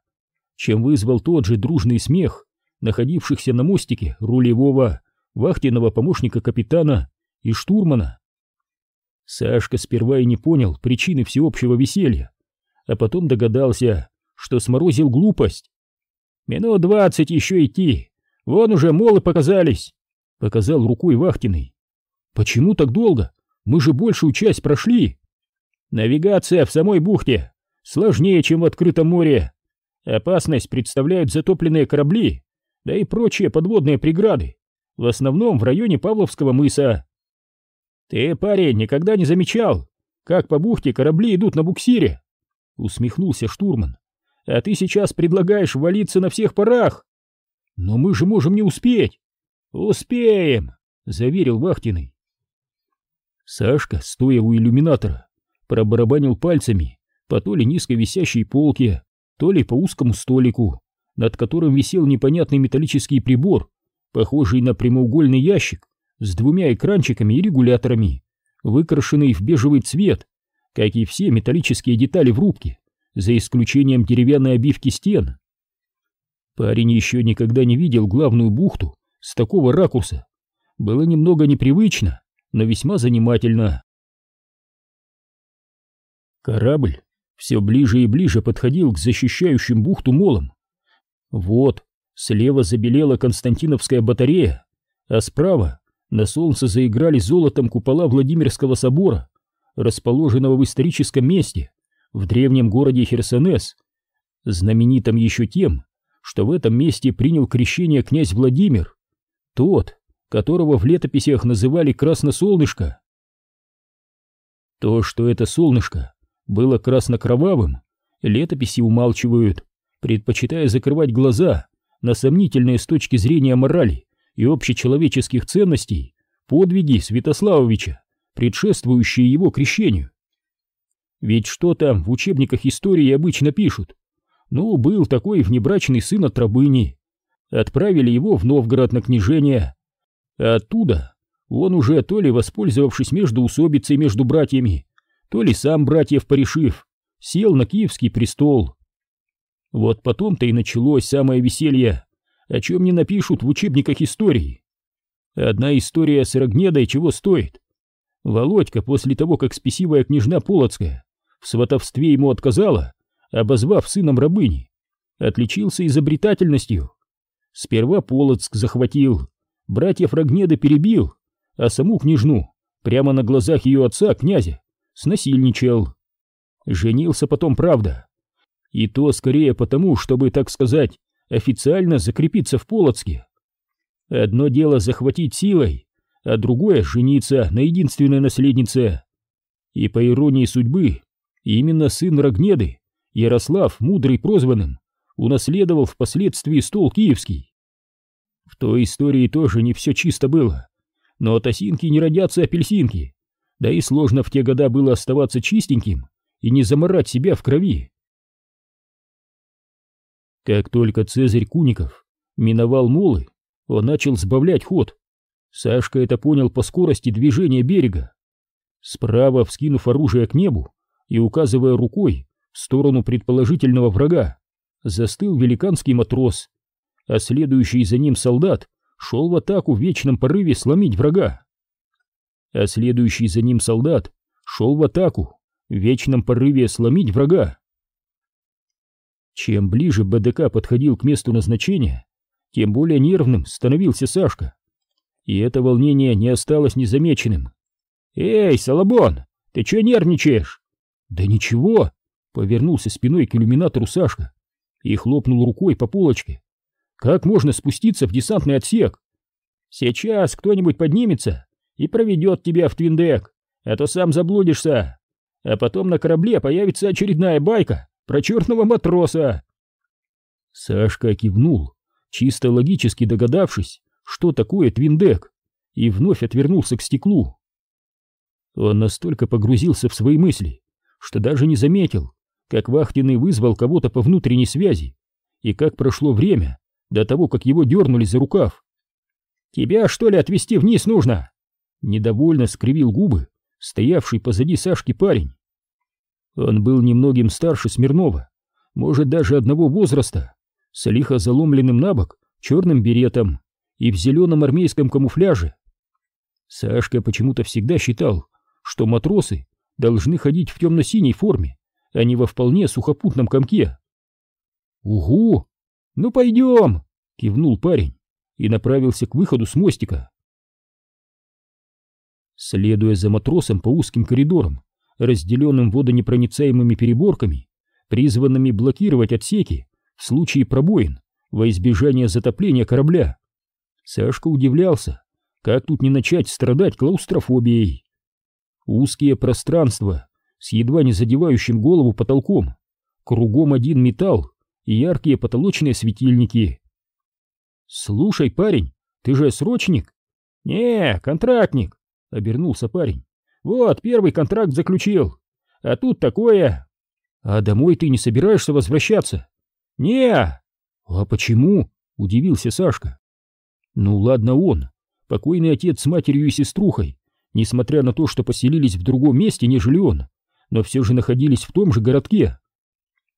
чем вызвал тот же дружный смех находившихся на мостике рулевого, вахтенного помощника капитана и штурмана. Сашка сперва и не понял причины всеобщего веселья, а потом догадался, что сморозил глупость. «Минут двадцать еще идти, вон уже молы показались», — показал рукой вахтенный. «Почему так долго? Мы же большую часть прошли». «Навигация в самой бухте сложнее, чем в открытом море. Опасность представляют затопленные корабли, да и прочие подводные преграды, в основном в районе Павловского мыса. Ты, парень, никогда не замечал, как по бухте корабли идут на буксире? Усмехнулся штурман. А ты сейчас предлагаешь валиться на всех парах. Но мы же можем не успеть. Успеем, заверил Вахтиный. Сашка, стоя у иллюминатора, пробарабанил пальцами по то ли низко висящей полке, то ли по узкому столику, над которым висел непонятный металлический прибор, похожий на прямоугольный ящик с двумя экранчиками и регуляторами, выкрашенный в бежевый цвет, как и все металлические детали в рубке, за исключением деревянной обивки стен. Парень еще никогда не видел главную бухту с такого ракурса. Было немного непривычно, но весьма занимательно. Корабль все ближе и ближе подходил к защищающим бухту молам. Вот, слева забелела Константиновская батарея, а справа на солнце заиграли золотом купола Владимирского собора, расположенного в историческом месте, в древнем городе Херсонес, знаменитом еще тем, что в этом месте принял крещение князь Владимир, тот, которого в летописях называли Красносолнышко. То, что это солнышко было красно-кровавым, летописи умалчивают, предпочитая закрывать глаза на сомнительные с точки зрения морали и общечеловеческих ценностей подвиги Святославовича, предшествующие его крещению. Ведь что там в учебниках истории обычно пишут? Ну, был такой внебрачный сын от рабыни. Отправили его в Новгород на княжение. Оттуда он уже, то ли воспользовавшись междоусобицей между братьями, то ли сам братьев порешив, сел на киевский престол. Вот потом-то и началось самое веселье, о чем не напишут в учебниках истории. Одна история с Рогнедой чего стоит. Володька после того, как спесивая княжна Полоцкая в сватовстве ему отказала, обозвав сыном рабыни, отличился изобретательностью. Сперва Полоцк захватил, братьев Рогнеда перебил, а саму княжну прямо на глазах ее отца, князя, снасильничал. Женился потом, правда. И то скорее потому, чтобы, так сказать, официально закрепиться в Полоцке. Одно дело захватить силой, а другое — жениться на единственной наследнице. И по иронии судьбы, именно сын Рогнеды, Ярослав, мудрый прозванным, унаследовал впоследствии стол киевский. В той истории тоже не все чисто было, но от осинки не родятся апельсинки, да и сложно в те года было оставаться чистеньким и не заморать себя в крови. Как только Цезарь Куников миновал молы, он начал сбавлять ход. Сашка это понял по скорости движения берега. Справа, вскинув оружие к небу и указывая рукой в сторону предположительного врага, застыл великанский матрос, а следующий за ним солдат шел в атаку в вечном порыве сломить врага. А следующий за ним солдат шел в атаку в вечном порыве сломить врага. Чем ближе БДК подходил к месту назначения, тем более нервным становился Сашка. И это волнение не осталось незамеченным. «Эй, Салабон, ты че нервничаешь?» «Да ничего», — повернулся спиной к иллюминатору Сашка и хлопнул рукой по полочке. «Как можно спуститься в десантный отсек?» «Сейчас кто-нибудь поднимется и проведет тебя в Твиндек, а то сам заблудишься. А потом на корабле появится очередная байка про черного матроса!» Сашка кивнул, чисто логически догадавшись, что такое твиндек, и вновь отвернулся к стеклу. Он настолько погрузился в свои мысли, что даже не заметил, как вахтенный вызвал кого-то по внутренней связи, и как прошло время до того, как его дернули за рукав. «Тебя, что ли, отвезти вниз нужно?» Недовольно скривил губы стоявший позади Сашки парень. Он был немногим старше Смирнова, может даже одного возраста, с лихо заломленным на бок черным беретом и в зеленом армейском камуфляже. Сашка почему-то всегда считал, что матросы должны ходить в темно-синей форме, а не во вполне сухопутном комке. «Угу! Ну пойдем!» — кивнул парень и направился к выходу с мостика. Следуя за матросом по узким коридорам, разделенным водонепроницаемыми переборками, призванными блокировать отсеки в случае пробоин во избежание затопления корабля. Сашка удивлялся, как тут не начать страдать клаустрофобией. Узкие пространства с едва не задевающим голову потолком, кругом один металл и яркие потолочные светильники. «Слушай, парень, ты же срочник?» «Не, контрактник», — обернулся парень. Вот, первый контракт заключил. А тут такое. А домой ты не собираешься возвращаться? Не. «А почему?» — удивился Сашка. «Ну ладно он, покойный отец с матерью и сеструхой, несмотря на то, что поселились в другом месте, нежели он, но все же находились в том же городке».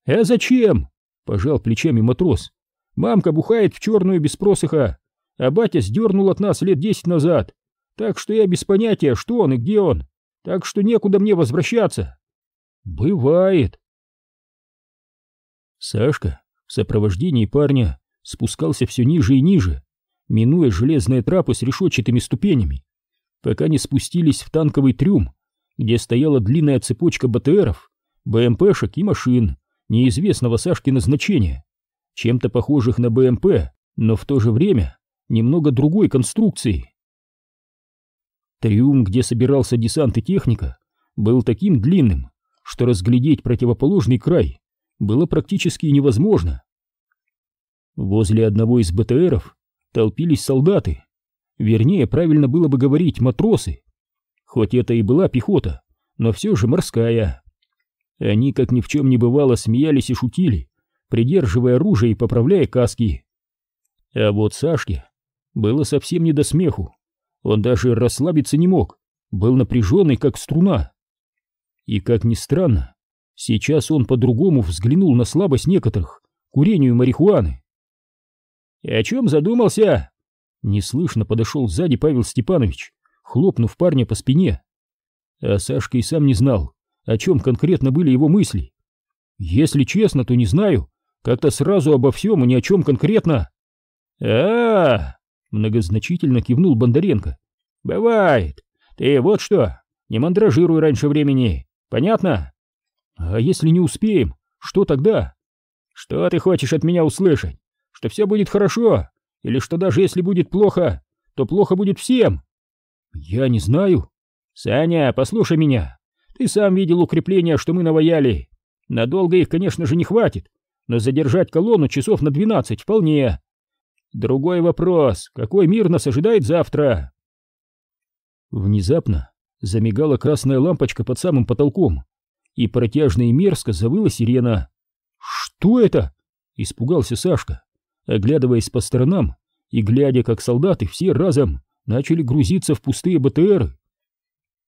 «А зачем?» — пожал плечами матрос. «Мамка бухает в черную без просыха, а батя сдернул от нас лет десять назад, так что я без понятия, что он и где он, так что некуда мне возвращаться». «Бывает», Сашка в сопровождении парня спускался все ниже и ниже, минуя железные трапы с решетчатыми ступенями, пока не спустились в танковый трюм, где стояла длинная цепочка БТРов, БМПшек и машин неизвестного Сашки назначения, чем-то похожих на БМП, но в то же время немного другой конструкции. Трюм, где собирался десант и техника, был таким длинным, что разглядеть противоположный край было практически невозможно. Возле одного из БТРов толпились солдаты, вернее, правильно было бы говорить матросы. Хоть это и была пехота, но все же морская. Они, как ни в чем не бывало, смеялись и шутили, придерживая оружие и поправляя каски. А вот Сашке было совсем не до смеху. Он даже расслабиться не мог, был напряженный, как струна. И, как ни странно, Сейчас он по-другому взглянул на слабость некоторых курению марихуаны. «И о чем задумался?» Неслышно подошел сзади Павел Степанович, хлопнув парня по спине. А Сашка и сам не знал, о чем конкретно были его мысли. Если честно, то не знаю, как-то сразу обо всем и ни о чем конкретно. а, -а, -а многозначительно кивнул Бондаренко. «Бывает. Ты вот что, не мандражируй раньше времени, понятно?» А если не успеем, что тогда? Что ты хочешь от меня услышать? Что все будет хорошо? Или что даже если будет плохо, то плохо будет всем? Я не знаю. Саня, послушай меня. Ты сам видел укрепления, что мы наваяли. Надолго их, конечно же, не хватит, но задержать колонну часов на двенадцать вполне. Другой вопрос, какой мир нас ожидает завтра? Внезапно замигала красная лампочка под самым потолком и протяжно и мерзко завыла сирена. «Что это?» — испугался Сашка, оглядываясь по сторонам и глядя, как солдаты все разом начали грузиться в пустые БТРы.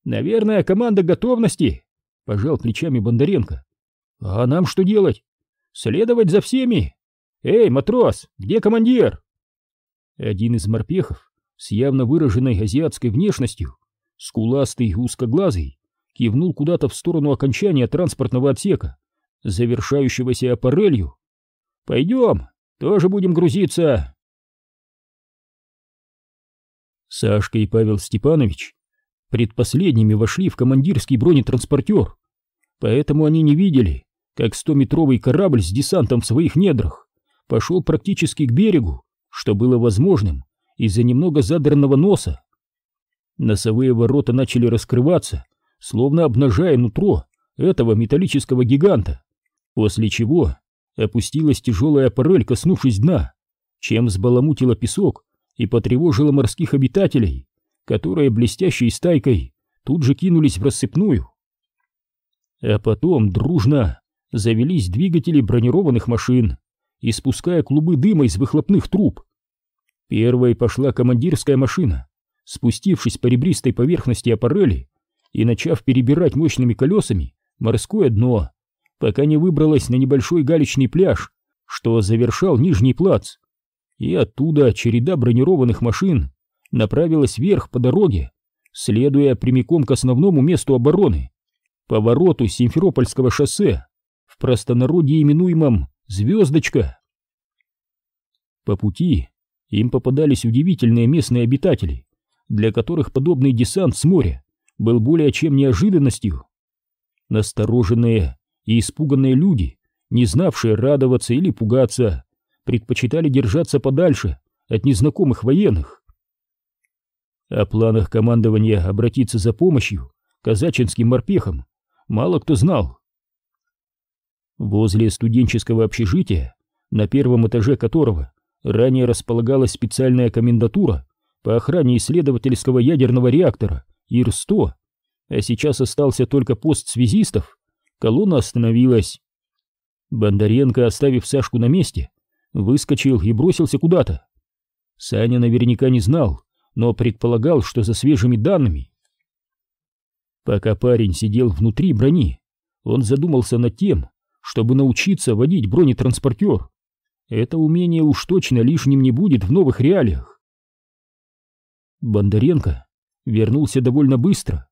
«Наверное, команда готовности», — пожал плечами Бондаренко. «А нам что делать? Следовать за всеми? Эй, матрос, где командир?» Один из морпехов с явно выраженной азиатской внешностью, скуластый и узкоглазый, кивнул куда-то в сторону окончания транспортного отсека, завершающегося аппарелью. «Пойдем, тоже будем грузиться!» Сашка и Павел Степанович предпоследними вошли в командирский бронетранспортер, поэтому они не видели, как стометровый корабль с десантом в своих недрах пошел практически к берегу, что было возможным из-за немного задранного носа. Носовые ворота начали раскрываться, словно обнажая нутро этого металлического гиганта, после чего опустилась тяжелая аппарель, коснувшись дна, чем взбаламутила песок и потревожила морских обитателей, которые блестящей стайкой тут же кинулись в рассыпную. А потом дружно завелись двигатели бронированных машин, испуская клубы дыма из выхлопных труб. Первой пошла командирская машина, спустившись по ребристой поверхности аппарели, и начав перебирать мощными колесами морское дно, пока не выбралась на небольшой галечный пляж, что завершал нижний плац. И оттуда череда бронированных машин направилась вверх по дороге, следуя прямиком к основному месту обороны, повороту Симферопольского шоссе, в простонародье именуемом «Звездочка». По пути им попадались удивительные местные обитатели, для которых подобный десант с моря был более чем неожиданностью. Настороженные и испуганные люди, не знавшие радоваться или пугаться, предпочитали держаться подальше от незнакомых военных. О планах командования обратиться за помощью казачинским морпехам мало кто знал. Возле студенческого общежития, на первом этаже которого ранее располагалась специальная комендатура по охране исследовательского ядерного реактора Ир-100, а сейчас остался только пост связистов, колонна остановилась. Бондаренко, оставив Сашку на месте, выскочил и бросился куда-то. Саня наверняка не знал, но предполагал, что за свежими данными. Пока парень сидел внутри брони, он задумался над тем, чтобы научиться водить бронетранспортер. Это умение уж точно лишним не будет в новых реалиях. Бондаренко вернулся довольно быстро,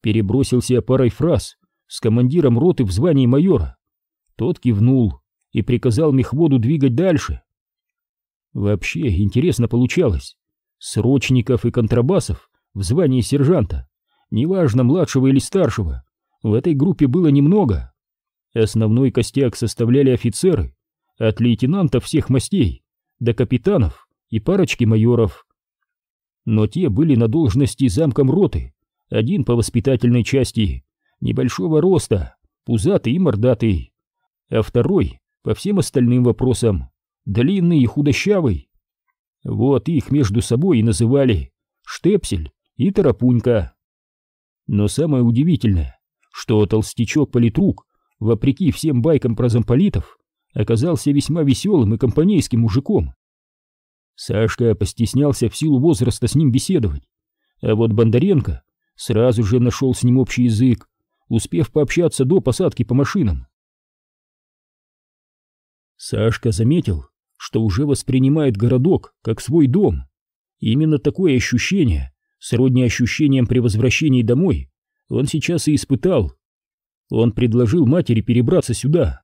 перебросился парой фраз с командиром роты в звании майора. Тот кивнул и приказал мехводу двигать дальше. Вообще интересно получалось. Срочников и контрабасов в звании сержанта, неважно младшего или старшего, в этой группе было немного. Основной костяк составляли офицеры, от лейтенантов всех мастей до капитанов и парочки майоров. Но те были на должности замком роты, один по воспитательной части, небольшого роста, пузатый и мордатый, а второй по всем остальным вопросам, длинный и худощавый. Вот их между собой и называли Штепсель и Тарапунька. Но самое удивительное, что толстячок-политрук, вопреки всем байкам про замполитов, оказался весьма веселым и компанейским мужиком. Сашка постеснялся в силу возраста с ним беседовать, а вот Бондаренко сразу же нашел с ним общий язык, успев пообщаться до посадки по машинам. Сашка заметил, что уже воспринимает городок как свой дом. Именно такое ощущение, сродни ощущениям при возвращении домой, он сейчас и испытал. Он предложил матери перебраться сюда,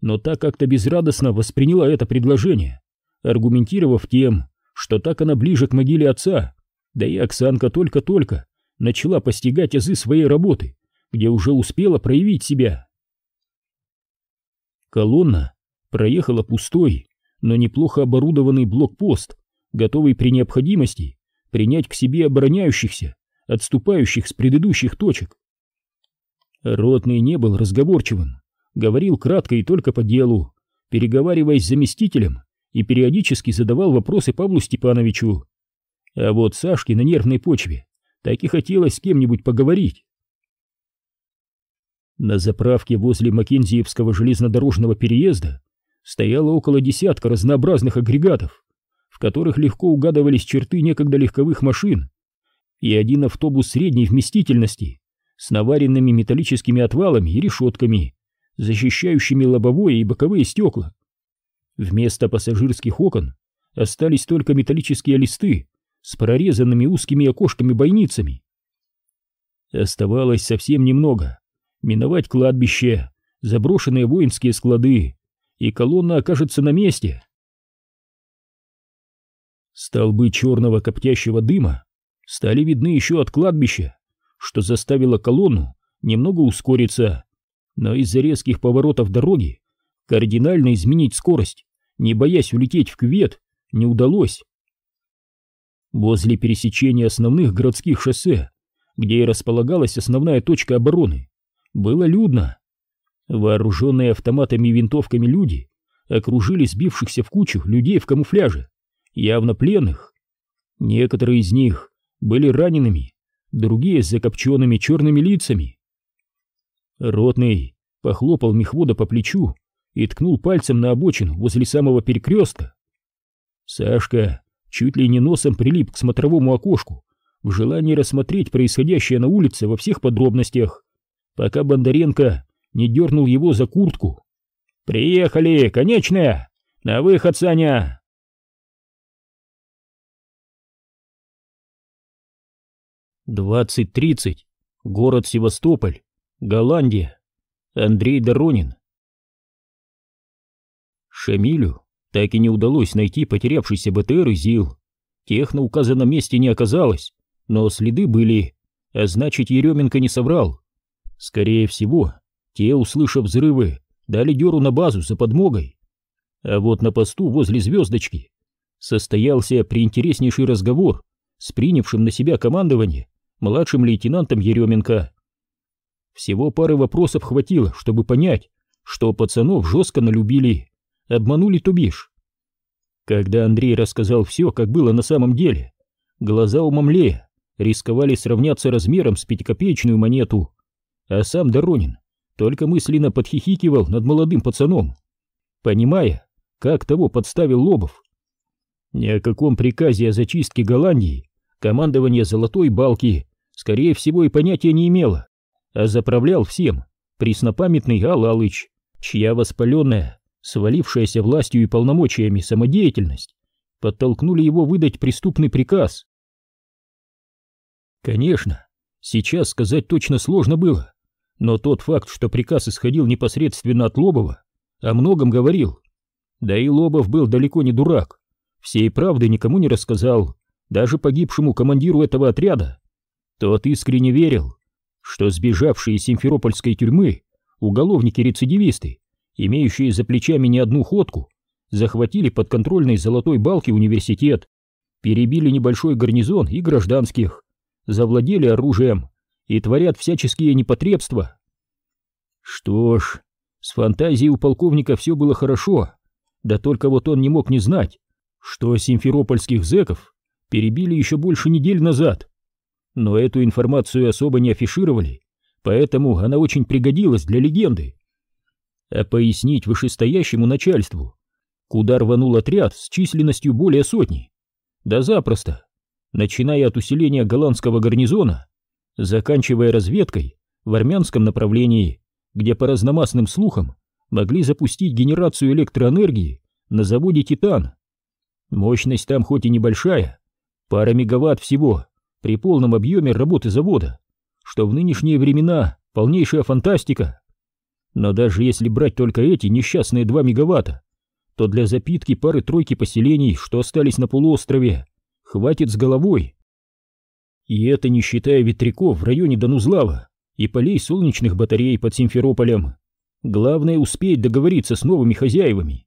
но так как-то безрадостно восприняла это предложение, аргументировав тем, что так она ближе к могиле отца, да и Оксанка только-только начала постигать азы своей работы, где уже успела проявить себя. Колонна проехала пустой, но неплохо оборудованный блокпост, готовый при необходимости принять к себе обороняющихся, отступающих с предыдущих точек. Ротный не был разговорчивым, говорил кратко и только по делу, переговариваясь с заместителем и периодически задавал вопросы Павлу Степановичу. А вот Сашке на нервной почве так и хотелось с кем-нибудь поговорить. На заправке возле Маккензиевского железнодорожного переезда стояло около десятка разнообразных агрегатов, в которых легко угадывались черты некогда легковых машин, и один автобус средней вместительности с наваренными металлическими отвалами и решетками, защищающими лобовое и боковые стекла. Вместо пассажирских окон остались только металлические листы с прорезанными узкими окошками-бойницами. Оставалось совсем немного. Миновать кладбище, заброшенные воинские склады, и колонна окажется на месте. Столбы черного коптящего дыма стали видны еще от кладбища, что заставило колонну немного ускориться, но из-за резких поворотов дороги кардинально изменить скорость, не боясь улететь в кювет, не удалось. Возле пересечения основных городских шоссе, где и располагалась основная точка обороны, было людно. Вооруженные автоматами и винтовками люди окружили сбившихся в кучу людей в камуфляже, явно пленных. Некоторые из них были ранеными, другие с закопченными черными лицами. Ротный похлопал мехвода по плечу и ткнул пальцем на обочину возле самого перекрестка. Сашка чуть ли не носом прилип к смотровому окошку в желании рассмотреть происходящее на улице во всех подробностях, пока Бондаренко не дернул его за куртку. «Приехали, конечная! На выход, Саня!» Двадцать тридцать. Город Севастополь. Голландия. Андрей Доронин. Шамилю так и не удалось найти потерявшийся БТР и ЗИЛ. Тех на указанном месте не оказалось, но следы были, а значит Еременко не соврал. Скорее всего, те, услышав взрывы, дали дёру на базу за подмогой. А вот на посту возле звездочки состоялся приинтереснейший разговор с принявшим на себя командование младшим лейтенантом Еременко. Всего пары вопросов хватило, чтобы понять, что пацанов жестко налюбили, обманули то бишь. Когда Андрей рассказал все, как было на самом деле, глаза у Мамлея рисковали сравняться размером с пятикопеечную монету, а сам Доронин только мысленно подхихикивал над молодым пацаном, понимая, как того подставил Лобов. Ни о каком приказе о зачистке Голландии командование Золотой Балки, скорее всего, и понятия не имело, а заправлял всем преснопамятный Алалыч, чья воспаленная, свалившаяся властью и полномочиями самодеятельность подтолкнули его выдать преступный приказ. Конечно, сейчас сказать точно сложно было, но тот факт, что приказ исходил непосредственно от Лобова, о многом говорил. Да и Лобов был далеко не дурак, всей правды никому не рассказал, даже погибшему командиру этого отряда. Тот искренне верил, что сбежавшие из Симферопольской тюрьмы уголовники-рецидивисты, имеющие за плечами не одну ходку, захватили подконтрольный Золотой Балки университет, перебили небольшой гарнизон и гражданских, завладели оружием и творят всяческие непотребства. Что ж, с фантазией у полковника все было хорошо, да только вот он не мог не знать, что симферопольских зэков перебили еще больше недель назад. Но эту информацию особо не афишировали, поэтому она очень пригодилась для легенды. А пояснить вышестоящему начальству, куда рванул отряд с численностью более сотни, да запросто, начиная от усиления голландского гарнизона, заканчивая разведкой в армянском направлении, где по разномастным слухам могли запустить генерацию электроэнергии на заводе «Титан». Мощность там хоть и небольшая, пара мегаватт всего при полном объеме работы завода, что в нынешние времена полнейшая фантастика. Но даже если брать только эти несчастные 2 мегаватта, то для запитки пары-тройки поселений, что остались на полуострове, хватит с головой. И это не считая ветряков в районе Донузлава и полей солнечных батарей под Симферополем. Главное успеть договориться с новыми хозяевами.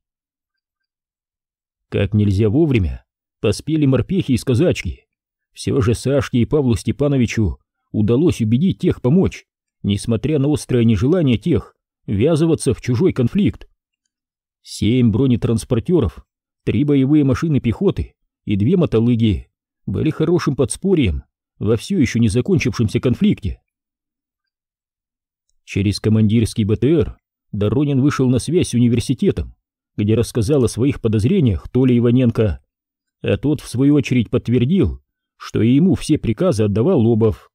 Как нельзя вовремя поспели морпехи из казачки. Все же Сашке и Павлу Степановичу удалось убедить тех помочь, несмотря на острое нежелание тех ввязываться в чужой конфликт. Семь бронетранспортеров, три боевые машины пехоты и две мотолыги были хорошим подспорьем во все еще не закончившемся конфликте. Через командирский БТР Доронин вышел на связь с университетом где рассказал о своих подозрениях Толя Иваненко, а тот, в свою очередь, подтвердил, что и ему все приказы отдавал Лобов.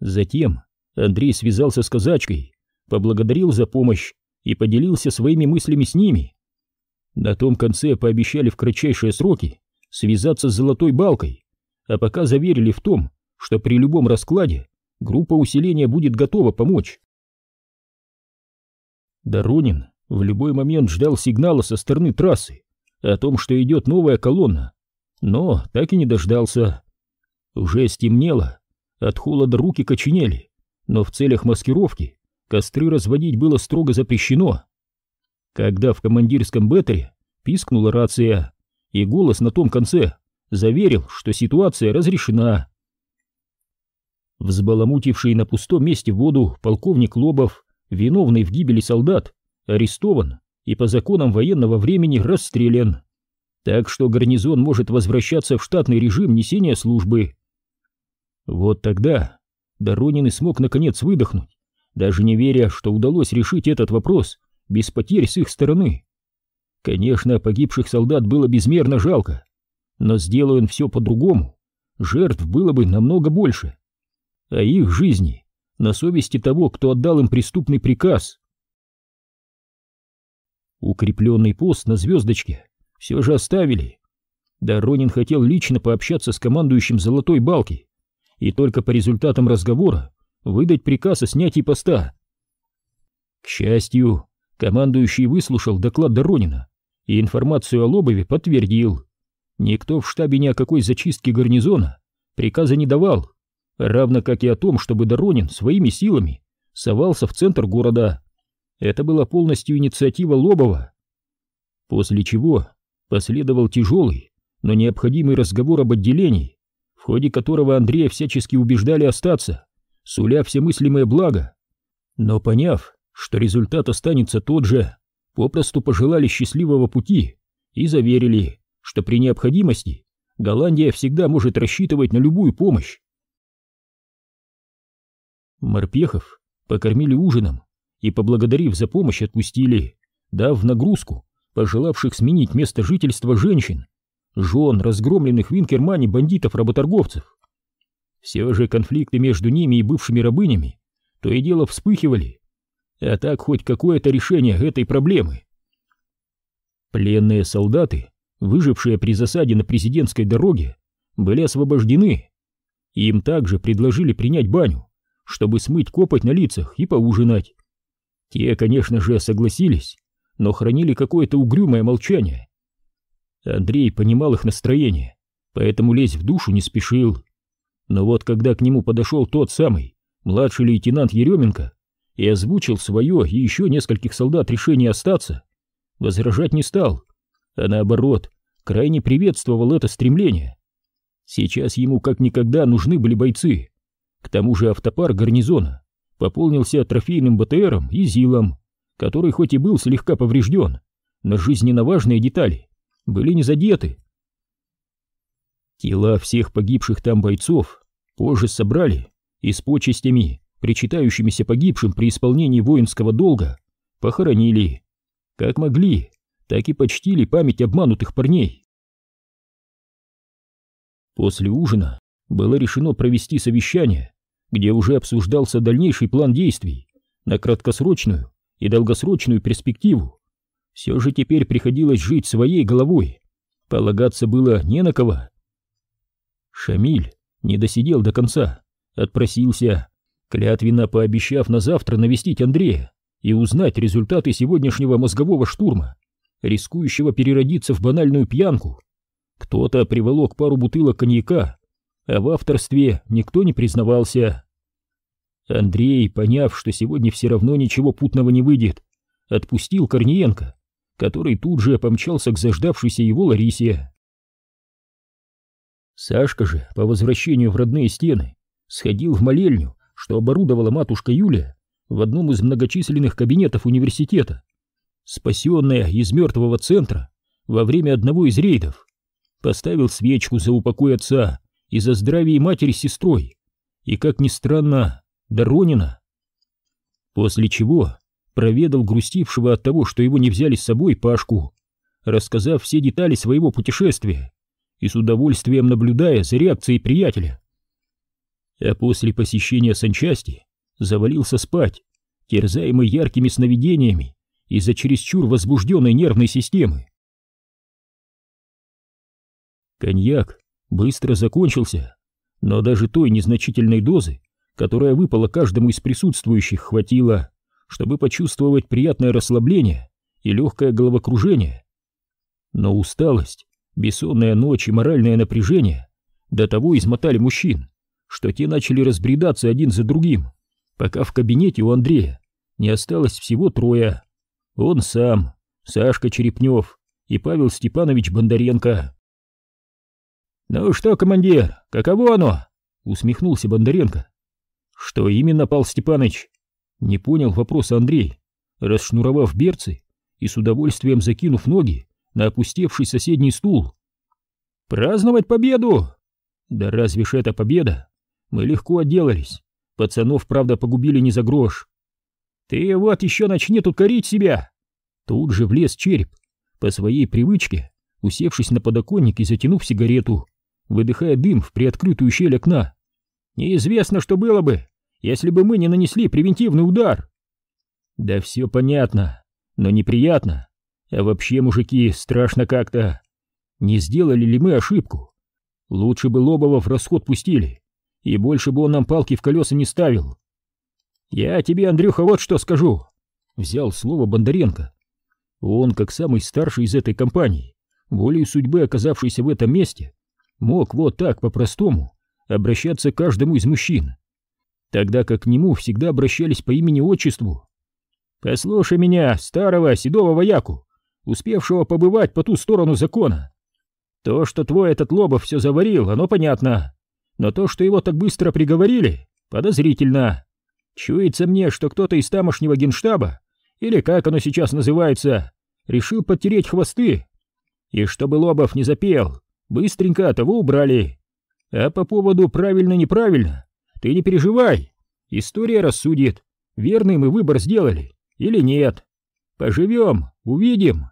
Затем Андрей связался с казачкой, поблагодарил за помощь и поделился своими мыслями с ними. На том конце пообещали в кратчайшие сроки связаться с Золотой Балкой, а пока заверили в том, что при любом раскладе группа усиления будет готова помочь. Доронин в любой момент ждал сигнала со стороны трассы о том, что идет новая колонна, но так и не дождался. Уже стемнело, от холода руки коченели, но в целях маскировки костры разводить было строго запрещено. Когда в командирском беттере пискнула рация, и голос на том конце заверил, что ситуация разрешена. Взбаламутивший на пустом месте воду полковник Лобов, виновный в гибели солдат, арестован и по законам военного времени расстрелян. Так что гарнизон может возвращаться в штатный режим несения службы. Вот тогда Доронин и смог наконец выдохнуть, даже не веря, что удалось решить этот вопрос без потерь с их стороны. Конечно, погибших солдат было безмерно жалко, но сделай он все по-другому, жертв было бы намного больше. А их жизни на совести того, кто отдал им преступный приказ. Укрепленный пост на звездочке все же оставили. Доронин хотел лично пообщаться с командующим Золотой Балки и только по результатам разговора выдать приказ о снятии поста. К счастью, командующий выслушал доклад Доронина и информацию о Лобове подтвердил. Никто в штабе ни о какой зачистке гарнизона приказа не давал, равно как и о том, чтобы Доронин своими силами совался в центр города. Это была полностью инициатива Лобова. После чего последовал тяжелый, но необходимый разговор об отделении, в ходе которого Андрея всячески убеждали остаться, суля все мыслимое благо. Но поняв, что результат останется тот же, попросту пожелали счастливого пути и заверили, что при необходимости Голландия всегда может рассчитывать на любую помощь. Морпехов покормили ужином, и, поблагодарив за помощь, отпустили, дав нагрузку пожелавших сменить место жительства женщин, жен разгромленных в Инкермане бандитов-работорговцев. Все же конфликты между ними и бывшими рабынями то и дело вспыхивали, а так хоть какое-то решение этой проблемы. Пленные солдаты, выжившие при засаде на президентской дороге, были освобождены. Им также предложили принять баню, чтобы смыть копоть на лицах и поужинать. Те, конечно же, согласились, но хранили какое-то угрюмое молчание. Андрей понимал их настроение, поэтому лезть в душу не спешил. Но вот когда к нему подошел тот самый, младший лейтенант Еременко, и озвучил свое и еще нескольких солдат решение остаться, возражать не стал, а наоборот, крайне приветствовал это стремление. Сейчас ему как никогда нужны были бойцы. К тому же автопар гарнизона пополнился трофейным БТРом и ЗИЛом, который хоть и был слегка поврежден, но жизненно важные детали были не задеты. Тела всех погибших там бойцов позже собрали и с почестями, причитающимися погибшим при исполнении воинского долга, похоронили. Как могли, так и почтили память обманутых парней. После ужина было решено провести совещание, где уже обсуждался дальнейший план действий на краткосрочную и долгосрочную перспективу. Все же теперь приходилось жить своей головой, полагаться было не на кого. Шамиль не досидел до конца, отпросился, клятвенно пообещав на завтра навестить Андрея и узнать результаты сегодняшнего мозгового штурма, рискующего переродиться в банальную пьянку. Кто-то приволок пару бутылок коньяка, а в авторстве никто не признавался. Андрей, поняв, что сегодня все равно ничего путного не выйдет, отпустил Корниенко, который тут же помчался к заждавшейся его Ларисе. Сашка же, по возвращению в родные стены, сходил в молельню, что оборудовала матушка Юлия в одном из многочисленных кабинетов университета, спасенная из мертвого центра во время одного из рейдов поставил свечку за упокой отца и за здравие матери с сестрой, и, как ни странно, Доронина. После чего проведал грустившего от того, что его не взяли с собой Пашку, рассказав все детали своего путешествия и с удовольствием наблюдая за реакцией приятеля. А после посещения санчасти завалился спать, терзаемый яркими сновидениями из-за чересчур возбужденной нервной системы. Коньяк быстро закончился, но даже той незначительной дозы, которая выпала каждому из присутствующих, хватило, чтобы почувствовать приятное расслабление и легкое головокружение. Но усталость, бессонная ночь и моральное напряжение до того измотали мужчин, что те начали разбредаться один за другим, пока в кабинете у Андрея не осталось всего трое. Он сам, Сашка Черепнев и Павел Степанович Бондаренко. «Ну что, командир, каково оно?» — усмехнулся Бондаренко. «Что именно, Пал Степаныч?» Не понял вопроса Андрей, расшнуровав берцы и с удовольствием закинув ноги на опустевший соседний стул. «Праздновать победу!» «Да разве ж это победа? Мы легко отделались. Пацанов, правда, погубили не за грош. Ты вот еще начни тут корить себя!» Тут же влез череп, по своей привычке, усевшись на подоконник и затянув сигарету выдыхая дым в приоткрытую щель окна. «Неизвестно, что было бы, если бы мы не нанесли превентивный удар!» «Да все понятно, но неприятно. А вообще, мужики, страшно как-то. Не сделали ли мы ошибку? Лучше бы Лобова в расход пустили, и больше бы он нам палки в колеса не ставил. Я тебе, Андрюха, вот что скажу!» Взял слово Бондаренко. Он, как самый старший из этой компании, волей судьбы оказавшийся в этом месте, мог вот так по-простому обращаться к каждому из мужчин, тогда как к нему всегда обращались по имени-отчеству. «Послушай меня, старого седого вояку, успевшего побывать по ту сторону закона. То, что твой этот Лобов все заварил, оно понятно, но то, что его так быстро приговорили, подозрительно. Чуется мне, что кто-то из тамошнего генштаба, или как оно сейчас называется, решил подтереть хвосты. И чтобы Лобов не запел, Быстренько того убрали. А по поводу правильно-неправильно, ты не переживай. История рассудит, верный мы выбор сделали или нет. Поживем, увидим.